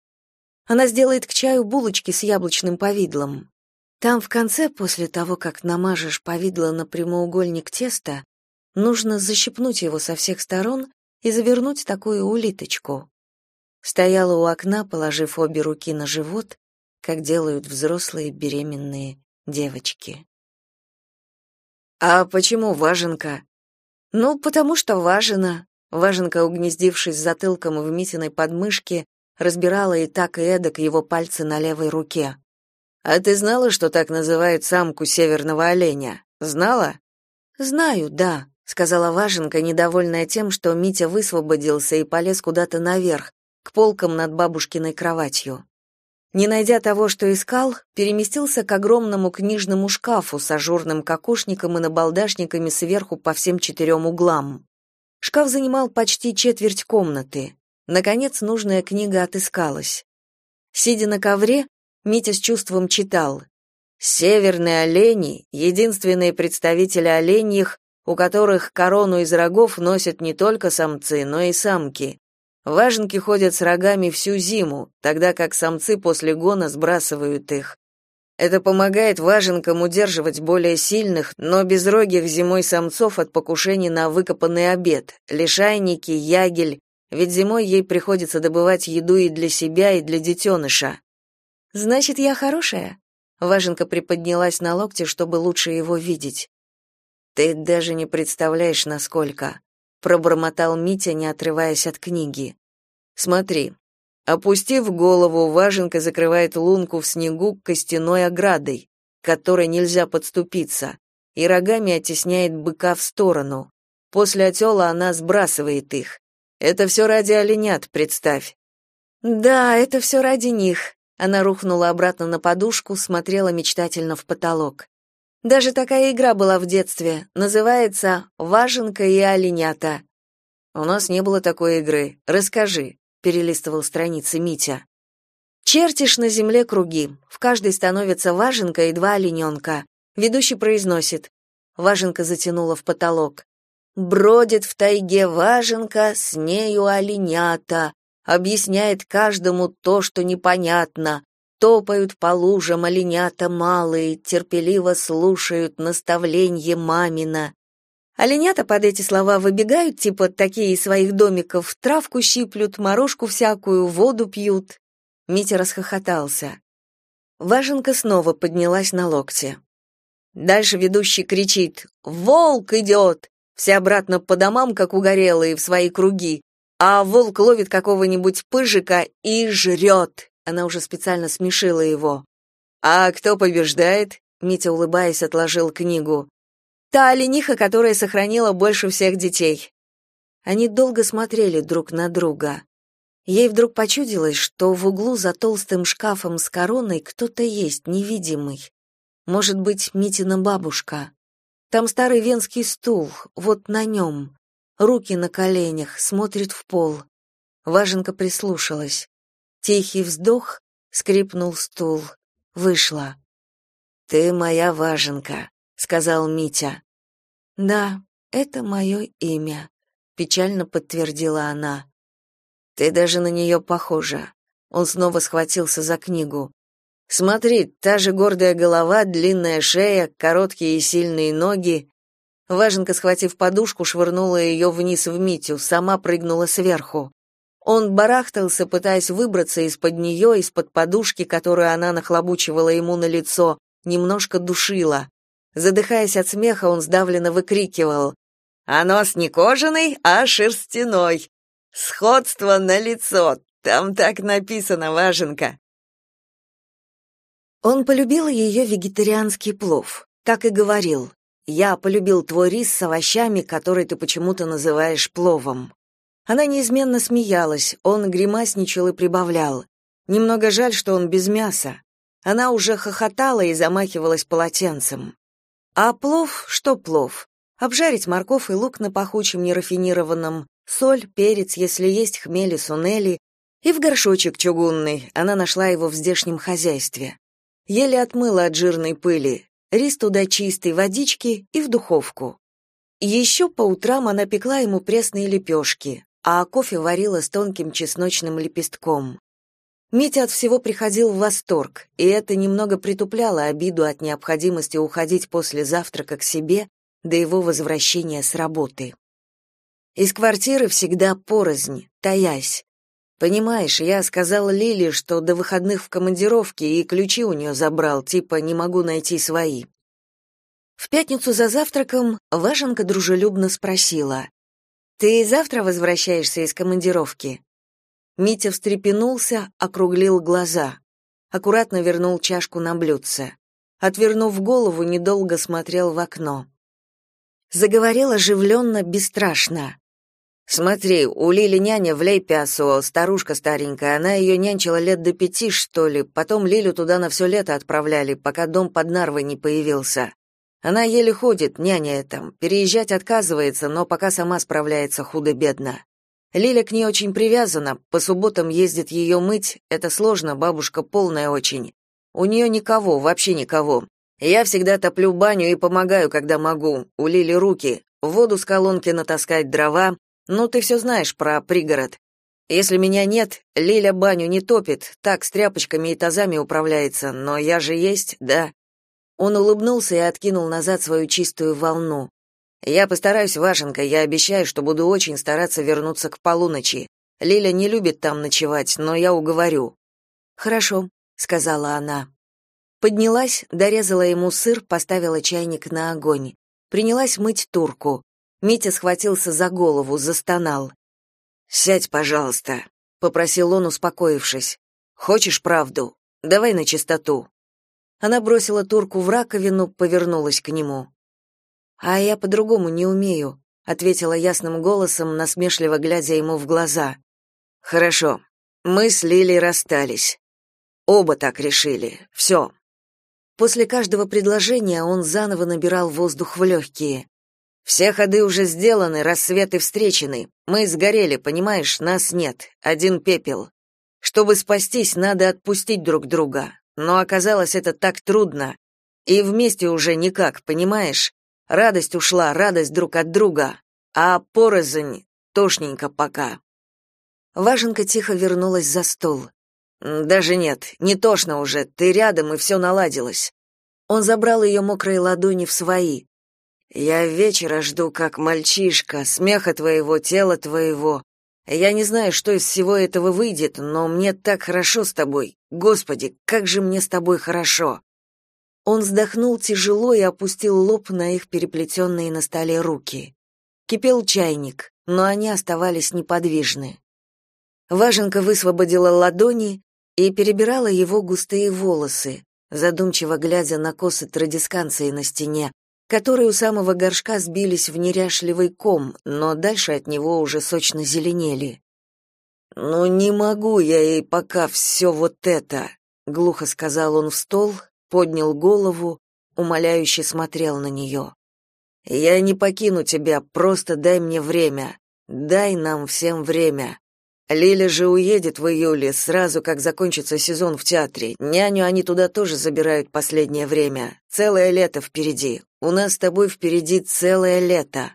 Она сделает к чаю булочки с яблочным повидлом. Там в конце, после того, как намажешь повидло на прямоугольник теста, нужно защипнуть его со всех сторон и завернуть такую улиточку. Стояла у окна, положив обе руки на живот, как делают взрослые беременные девочки. «А почему важенка?» «Ну, потому что важена». Важенка, угнездившись затылком в Митиной подмышке, разбирала и так и эдак его пальцы на левой руке. «А ты знала, что так называют самку северного оленя? Знала?» «Знаю, да», — сказала Важенка, недовольная тем, что Митя высвободился и полез куда-то наверх, к полкам над бабушкиной кроватью. Не найдя того, что искал, переместился к огромному книжному шкафу с ажурным кокошником и набалдашниками сверху по всем четырем углам. Шкаф занимал почти четверть комнаты. Наконец нужная книга отыскалась. Сидя на ковре, Митя с чувством читал. «Северные олени — единственные представители оленьих, у которых корону из рогов носят не только самцы, но и самки. Важенки ходят с рогами всю зиму, тогда как самцы после гона сбрасывают их. Это помогает важенкам удерживать более сильных, но безрогих зимой самцов от покушений на выкопанный обед, лишайники, ягель, ведь зимой ей приходится добывать еду и для себя, и для детеныша. Значит, я хорошая? Важенка приподнялась на локте, чтобы лучше его видеть. Ты даже не представляешь, насколько, пробормотал Митя, не отрываясь от книги. Смотри. Опустив голову, Важенка закрывает лунку в снегу костяной оградой, которой нельзя подступиться, и рогами оттесняет быка в сторону. После отела она сбрасывает их. Это все ради оленят, представь. Да, это все ради них. Она рухнула обратно на подушку, смотрела мечтательно в потолок. Даже такая игра была в детстве, называется «Важенка и оленята». У нас не было такой игры. Расскажи, перелистывал страницы Митя. Чертишь на земле круги. В каждой становится важенка и два олененка. Ведущий произносит. Важенка затянула в потолок. Бродит в тайге важенка, с нею оленята. Объясняет каждому то, что непонятно. Топают по лужам оленята малые, терпеливо слушают наставленье мамина. Оленята под эти слова выбегают, типа такие из своих домиков, травку щиплют, морожку всякую, воду пьют. Митя расхохотался. Важенка снова поднялась на локте. Дальше ведущий кричит «Волк идет!» Все обратно по домам, как угорелые, в свои круги. А волк ловит какого-нибудь пыжика и жрет. Она уже специально смешила его. «А кто побеждает?» Митя, улыбаясь, отложил книгу. «Та олениха, которая сохранила больше всех детей». Они долго смотрели друг на друга. Ей вдруг почудилось, что в углу за толстым шкафом с короной кто-то есть, невидимый. Может быть, Митина бабушка. Там старый венский стул, вот на нем. Руки на коленях, смотрит в пол. Важенка прислушалась. Тихий вздох, скрипнул стул. Вышла. «Ты моя Важенка», — сказал Митя. «Да, это мое имя», — печально подтвердила она. Ты даже на нее похожа. Он снова схватился за книгу. Смотри, та же гордая голова, длинная шея, короткие и сильные ноги. Важенка, схватив подушку, швырнула ее вниз в Митю, сама прыгнула сверху. Он барахтался, пытаясь выбраться из-под нее, из-под подушки, которую она нахлобучивала ему на лицо, немножко душила. Задыхаясь от смеха, он сдавленно выкрикивал: "А нос не кожаный, а шерстяной. Сходство на лицо. Там так написано, Важенка. Он полюбил ее вегетарианский плов. Так и говорил. Я полюбил твой рис с овощами, который ты почему-то называешь пловом. Она неизменно смеялась, он гримасничал и прибавлял. Немного жаль, что он без мяса. Она уже хохотала и замахивалась полотенцем. А плов, что плов? Обжарить морковь и лук на пахучем нерафинированном, соль, перец, если есть хмель и сунели, и в горшочек чугунный, она нашла его в здешнем хозяйстве. Еле отмыла от жирной пыли, рис туда чистой водички и в духовку. Еще по утрам она пекла ему пресные лепешки, а кофе варила с тонким чесночным лепестком. Митя от всего приходил в восторг, и это немного притупляло обиду от необходимости уходить после завтрака к себе до его возвращения с работы. Из квартиры всегда порознь, таясь. Понимаешь, я сказал Лиле, что до выходных в командировке и ключи у нее забрал, типа не могу найти свои. В пятницу за завтраком Важенка дружелюбно спросила: "Ты завтра возвращаешься из командировки?" Митя встрепенулся, округлил глаза, аккуратно вернул чашку на блюдце. Отвернув голову, недолго смотрел в окно. Заговорил оживленно, бесстрашно. Смотри, у Лили няня в Лейпясо, старушка старенькая, она ее нянчила лет до пяти, что ли, потом Лилю туда на все лето отправляли, пока дом под Нарвой не появился. Она еле ходит, няня эта, переезжать отказывается, но пока сама справляется худо-бедно. Лиля к ней очень привязана, по субботам ездит ее мыть, это сложно, бабушка полная очень. У нее никого, вообще никого. Я всегда топлю баню и помогаю, когда могу, у Лили руки, воду с колонки натаскать дрова, ну, ты все знаешь про пригород. Если меня нет, Лиля баню не топит, так с тряпочками и тазами управляется, но я же есть, да. Он улыбнулся и откинул назад свою чистую волну. Я постараюсь, Вашенька, я обещаю, что буду очень стараться вернуться к полуночи. Лиля не любит там ночевать, но я уговорю. Хорошо, сказала она. Поднялась, дорезала ему сыр, поставила чайник на огонь. Принялась мыть турку. Митя схватился за голову, застонал. «Сядь, пожалуйста», — попросил он, успокоившись. «Хочешь правду? Давай на чистоту». Она бросила турку в раковину, повернулась к нему. «А я по-другому не умею», — ответила ясным голосом, насмешливо глядя ему в глаза. «Хорошо. Мы с Лилей расстались. Оба так решили. Все». После каждого предложения он заново набирал воздух в легкие. Все ходы уже сделаны, рассветы встречены. Мы сгорели, понимаешь, нас нет. Один пепел. Чтобы спастись, надо отпустить друг друга. Но оказалось это так трудно. И вместе уже никак, понимаешь? Радость ушла, радость друг от друга. А порознь тошненько пока. Важенка тихо вернулась за стол. Даже нет, не тошно уже, ты рядом, и все наладилось. Он забрал ее мокрые ладони в свои. Я вечера жду, как мальчишка, смеха твоего, тела твоего. Я не знаю, что из всего этого выйдет, но мне так хорошо с тобой. Господи, как же мне с тобой хорошо. Он вздохнул тяжело и опустил лоб на их переплетенные на столе руки. Кипел чайник, но они оставались неподвижны. Важенка высвободила ладони и перебирала его густые волосы, задумчиво глядя на косы традисканции на стене, которые у самого горшка сбились в неряшливый ком, но дальше от него уже сочно зеленели. «Ну не могу я ей пока все вот это», — глухо сказал он в стол, поднял голову, умоляюще смотрел на нее. «Я не покину тебя, просто дай мне время. Дай нам всем время. Лиля же уедет в июле, сразу как закончится сезон в театре. Няню они туда тоже забирают последнее время. Целое лето впереди. У нас с тобой впереди целое лето.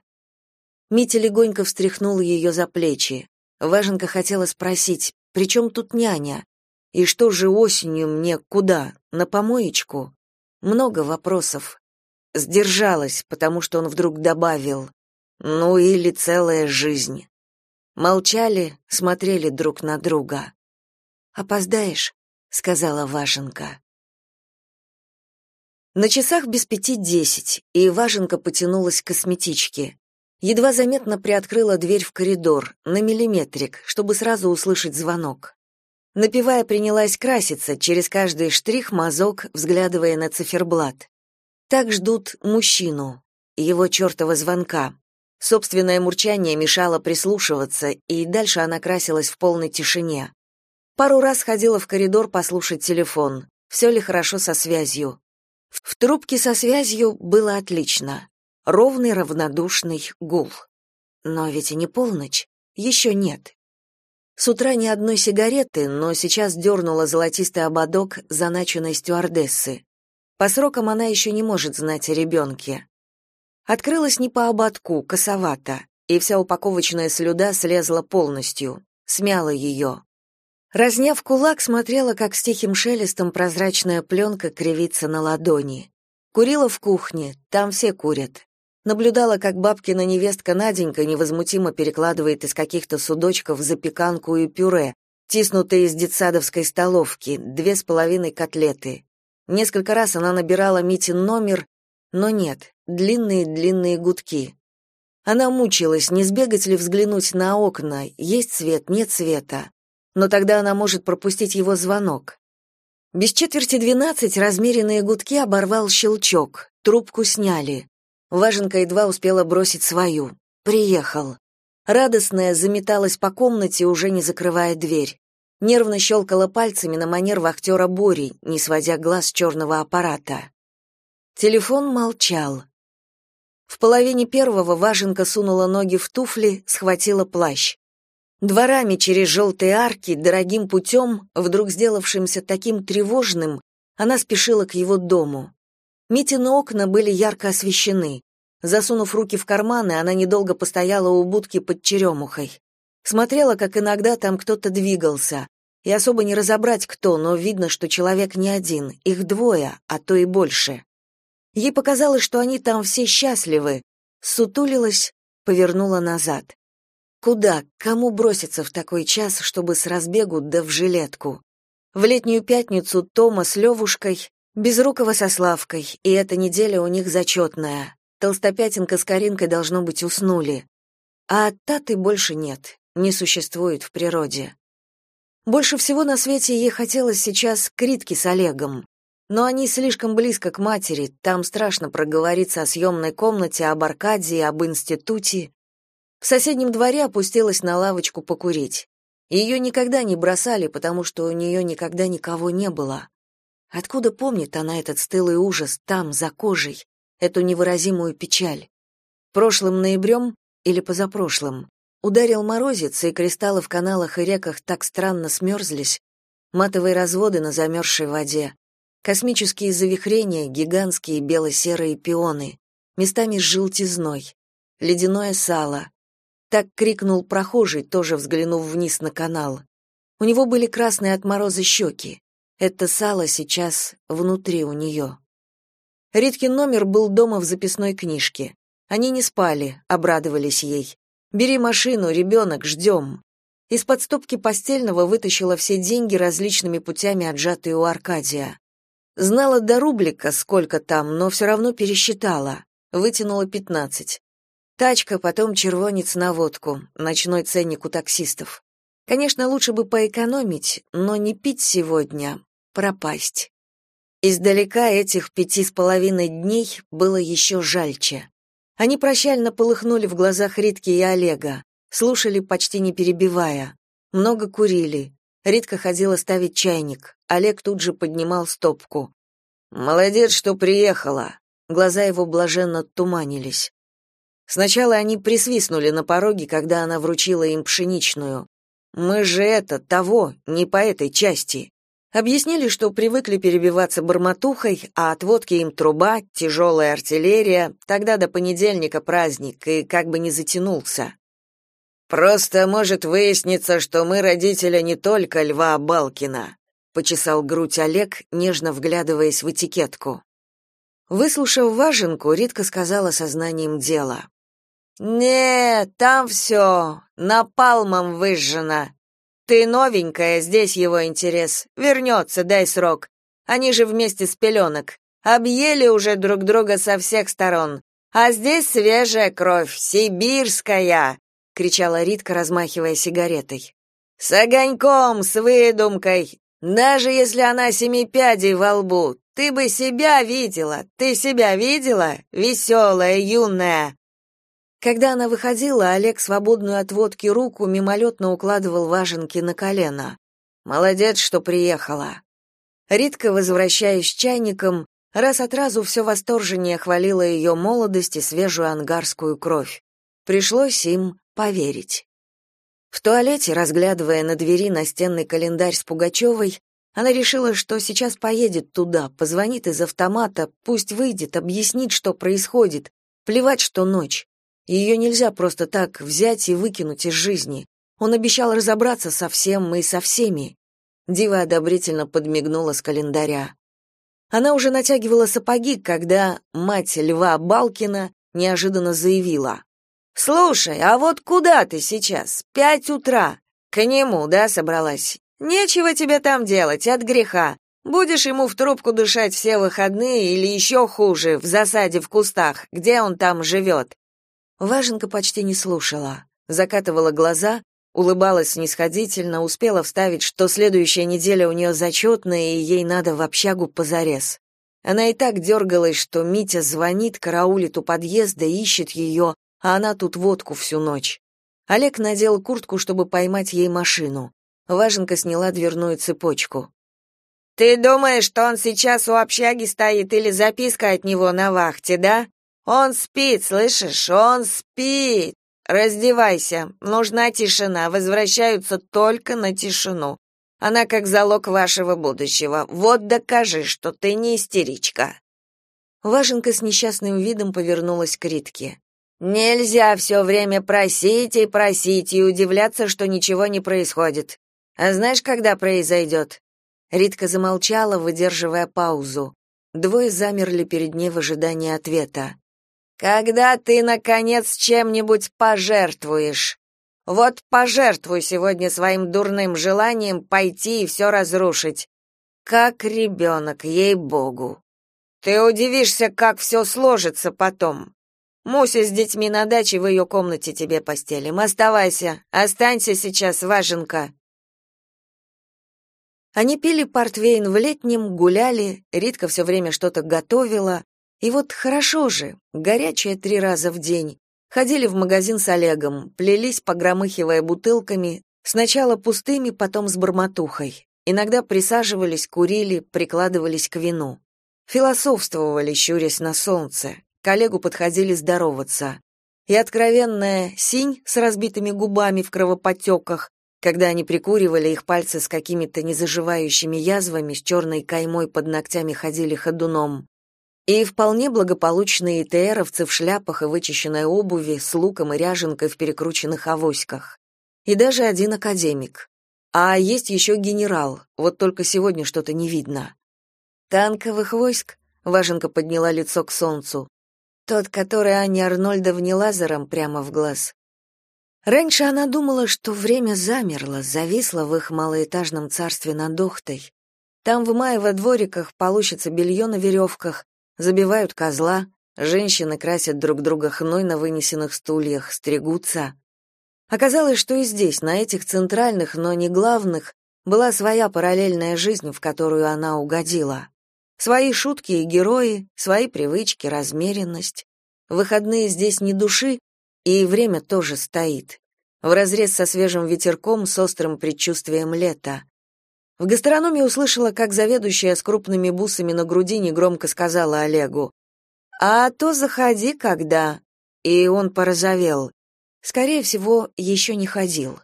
Митя легонько встряхнул ее за плечи. Важенка хотела спросить, при чем тут няня? И что же осенью мне куда? На помоечку? Много вопросов. Сдержалась, потому что он вдруг добавил: "Ну или целая жизнь". Молчали, смотрели друг на друга. «Опоздаешь», — сказала Важенка. На часах без пяти десять, и Важенка потянулась к косметичке. Едва заметно приоткрыла дверь в коридор, на миллиметрик, чтобы сразу услышать звонок. Напивая, принялась краситься, через каждый штрих мазок, взглядывая на циферблат. Так ждут мужчину, его чертова звонка. Собственное мурчание мешало прислушиваться, и дальше она красилась в полной тишине. Пару раз ходила в коридор послушать телефон. Все ли хорошо со связью? В трубке со связью было отлично. Ровный, равнодушный гул. Но ведь и не полночь. Еще нет. С утра ни одной сигареты, но сейчас дернула золотистый ободок заначенной стюардессы. По срокам она еще не может знать о ребенке. Открылась не по ободку, косовато, и вся упаковочная слюда слезла полностью, смяла ее. Разняв кулак, смотрела, как с тихим шелестом прозрачная пленка кривится на ладони. Курила в кухне, там все курят. Наблюдала, как бабкина невестка Наденька невозмутимо перекладывает из каких-то судочков запеканку и пюре, тиснутые из детсадовской столовки, две с половиной котлеты. Несколько раз она набирала Митин номер, но нет, длинные-длинные гудки. Она мучилась, не сбегать ли взглянуть на окна, есть свет, нет света. Но тогда она может пропустить его звонок. Без четверти двенадцать размеренные гудки оборвал щелчок, трубку сняли. Важенка едва успела бросить свою. Приехал. Радостная заметалась по комнате, уже не закрывая дверь. Нервно щелкала пальцами на манер вахтера Бори, не сводя глаз с черного аппарата. Телефон молчал. В половине первого Важенка сунула ноги в туфли, схватила плащ. Дворами через желтые арки, дорогим путем, вдруг сделавшимся таким тревожным, она спешила к его дому. Митины окна были ярко освещены. Засунув руки в карманы, она недолго постояла у будки под черемухой. Смотрела, как иногда там кто-то двигался. И особо не разобрать, кто, но видно, что человек не один, их двое, а то и больше. Ей показалось, что они там все счастливы. Сутулилась, повернула назад. Куда, кому броситься в такой час, чтобы с разбегу да в жилетку? В летнюю пятницу Тома с Левушкой, Безрукова со Славкой, и эта неделя у них зачетная. Толстопятинка с Каринкой, должно быть, уснули. А Таты больше нет, не существует в природе. Больше всего на свете ей хотелось сейчас к Ритке с Олегом. Но они слишком близко к матери, там страшно проговориться о съемной комнате, об Аркадии, об институте. В соседнем дворе опустилась на лавочку покурить. Ее никогда не бросали, потому что у нее никогда никого не было. Откуда помнит она этот стылый ужас там, за кожей, эту невыразимую печаль? Прошлым ноябрем или позапрошлым ударил морозец, и кристаллы в каналах и реках так странно смерзлись, матовые разводы на замерзшей воде, космические завихрения, гигантские бело-серые пионы, местами с желтизной, ледяное сало. Так крикнул прохожий, тоже взглянув вниз на канал. У него были красные от мороза щеки. Это сало сейчас внутри у нее. Риткин номер был дома в записной книжке. Они не спали, обрадовались ей. «Бери машину, ребенок, ждем». Из-под стопки постельного вытащила все деньги различными путями, отжатые у Аркадия. Знала до рублика, сколько там, но все равно пересчитала. Вытянула пятнадцать. Тачка, потом червонец на водку, ночной ценник у таксистов. Конечно, лучше бы поэкономить, но не пить сегодня, пропасть. Издалека этих пяти с половиной дней было еще жальче. Они прощально полыхнули в глазах Ритки и Олега, слушали почти не перебивая. Много курили. Ритка ходила ставить чайник. Олег тут же поднимал стопку. «Молодец, что приехала!» Глаза его блаженно туманились. Сначала они присвистнули на пороге, когда она вручила им пшеничную. «Мы же это, того, не по этой части». Объяснили, что привыкли перебиваться бормотухой, а от водки им труба, тяжелая артиллерия, тогда до понедельника праздник, и как бы не затянулся. Просто может выясниться, что мы родители не только Льва Балкина, почесал грудь Олег, нежно вглядываясь в этикетку. Выслушав важенку, Ритка сказала сознанием дела: "Нет, там все напалмом выжжено. Ты новенькая, здесь его интерес. Вернется, дай срок. Они же вместе с пеленок. Объели уже друг друга со всех сторон. А здесь свежая кровь, сибирская кричала Ритка, размахивая сигаретой. С огоньком, с выдумкой. Даже если она семи пядей во лбу, ты бы себя видела. Ты себя видела? Веселая, юная. Когда она выходила, Олег свободную от водки руку мимолетно укладывал важенки на колено. Молодец, что приехала. Ритка, возвращаясь чайником, раз от разу все восторженнее хвалила ее молодость и свежую ангарскую кровь. Пришлось им поверить. В туалете, разглядывая на двери настенный календарь с Пугачевой, она решила, что сейчас поедет туда, позвонит из автомата, пусть выйдет, объяснит, что происходит. Плевать, что ночь. Ее нельзя просто так взять и выкинуть из жизни. Он обещал разобраться со всем и со всеми. Дива одобрительно подмигнула с календаря. Она уже натягивала сапоги, когда мать Льва Балкина неожиданно заявила: Слушай, а вот куда ты сейчас? Пять утра. К нему, да, собралась? Нечего тебе там делать, от греха. Будешь ему в трубку дышать все выходные или еще хуже, в засаде в кустах, где он там живет?» Важенка почти не слушала, закатывала глаза, улыбалась снисходительно, успела вставить, что следующая неделя у нее зачетная, и ей надо в общагу позарез. Она и так дергалась, что Митя звонит, караулит у подъезда, ищет ее, а она тут водку всю ночь. Олег надел куртку, чтобы поймать ей машину. Важенка сняла дверную цепочку. «Ты думаешь, что он сейчас у общаги стоит или записка от него на вахте, да? Он спит, слышишь? Он спит! Раздевайся, нужна тишина, возвращаются только на тишину. Она как залог вашего будущего. Вот докажи, что ты не истеричка». Важенка с несчастным видом повернулась к Ритке. Нельзя все время просить и просить и удивляться, что ничего не происходит. А знаешь, когда произойдет?» Ритка замолчала, выдерживая паузу. Двое замерли перед ней в ожидании ответа. «Когда ты, наконец, чем-нибудь пожертвуешь. Вот пожертвуй сегодня своим дурным желанием пойти и все разрушить. Как ребенок, ей-богу. Ты удивишься, как все сложится потом. Муся с детьми на даче в ее комнате тебе постелим. Оставайся. Останься сейчас, важенка. Они пили портвейн в летнем, гуляли, Ритка все время что-то готовила. И вот хорошо же, горячее три раза в день. Ходили в магазин с Олегом, плелись, погромыхивая бутылками, сначала пустыми, потом с бормотухой. Иногда присаживались, курили, прикладывались к вину. Философствовали, щурясь на солнце коллегу подходили здороваться. И откровенная синь с разбитыми губами в кровоподтеках, Когда они прикуривали, их пальцы с какими-то незаживающими язвами, с черной каймой под ногтями ходили ходуном. И вполне благополучные ИТРовцы в шляпах и вычищенной обуви, с луком и ряженкой в перекрученных авоськах. И даже один академик. А есть еще генерал, вот только сегодня что-то не видно. «Танковых войск?» — Важенка подняла лицо к солнцу. «Тот, который Анне Арнольдовне лазером прямо в глаз». Раньше она думала, что время замерло, зависло в их малоэтажном царстве над Охтой. Там в мае во двориках получится белье на веревках, забивают козла, женщины красят друг друга хной на вынесенных стульях, стригутся. Оказалось, что и здесь, на этих центральных, но не главных, была своя параллельная жизнь, в которую она угодила. Свои шутки и герои, свои привычки, размеренность. выходные здесь не души, и время тоже стоит. Вразрез со свежим ветерком, с острым предчувствием лета. В гастрономе услышала, как заведующая с крупными бусами на груди негромко сказала Олегу, «А то заходи, когда...» И он порозовел. Скорее всего, еще не ходил.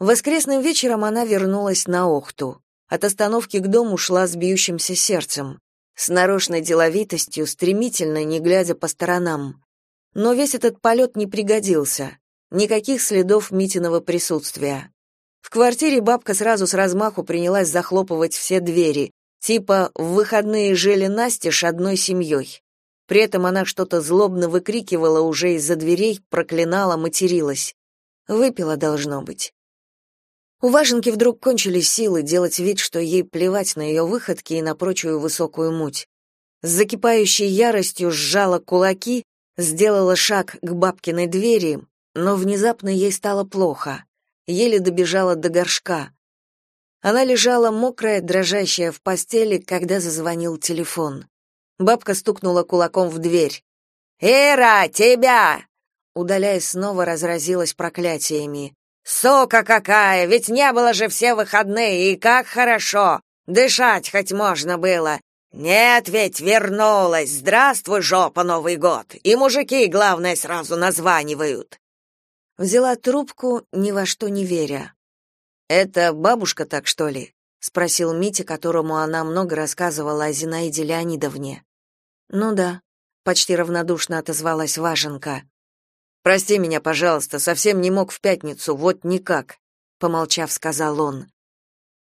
Воскресным вечером она вернулась на Охту. От остановки к дому шла с бьющимся сердцем, с нарочной деловитостью, стремительно, не глядя по сторонам. Но весь этот полет не пригодился. Никаких следов Митиного присутствия. В квартире бабка сразу с размаху принялась захлопывать все двери, типа «в выходные жили Настеж одной семьей». При этом она что-то злобно выкрикивала уже из-за дверей, проклинала, материлась. Выпила, должно быть. У Важенки вдруг кончились силы делать вид, что ей плевать на ее выходки и на прочую высокую муть. С закипающей яростью сжала кулаки, сделала шаг к бабкиной двери, но внезапно ей стало плохо. Еле добежала до горшка. Она лежала мокрая, дрожащая в постели, когда зазвонил телефон. Бабка стукнула кулаком в дверь. «Ира, тебя!» Удаляясь снова, разразилась проклятиями. «Сука какая! Ведь не было же все выходные, и как хорошо! Дышать хоть можно было! Нет, ведь вернулась! Здравствуй, жопа, Новый год! И мужики, главное, сразу названивают!» Взяла трубку, ни во что не веря. «Это бабушка так, что ли?» — спросил Митя, которому она много рассказывала о Зинаиде Леонидовне. Ну да, почти равнодушно отозвалась Важенка. Прости меня, пожалуйста, совсем не мог в пятницу, вот никак, помолчав, сказал он.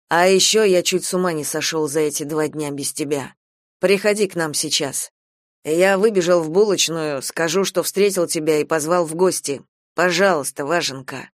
А еще я чуть с ума не сошел за эти два дня без тебя. Приходи к нам сейчас. Я выбежал в булочную, скажу, что встретил тебя и позвал в гости. Пожалуйста, Важенка.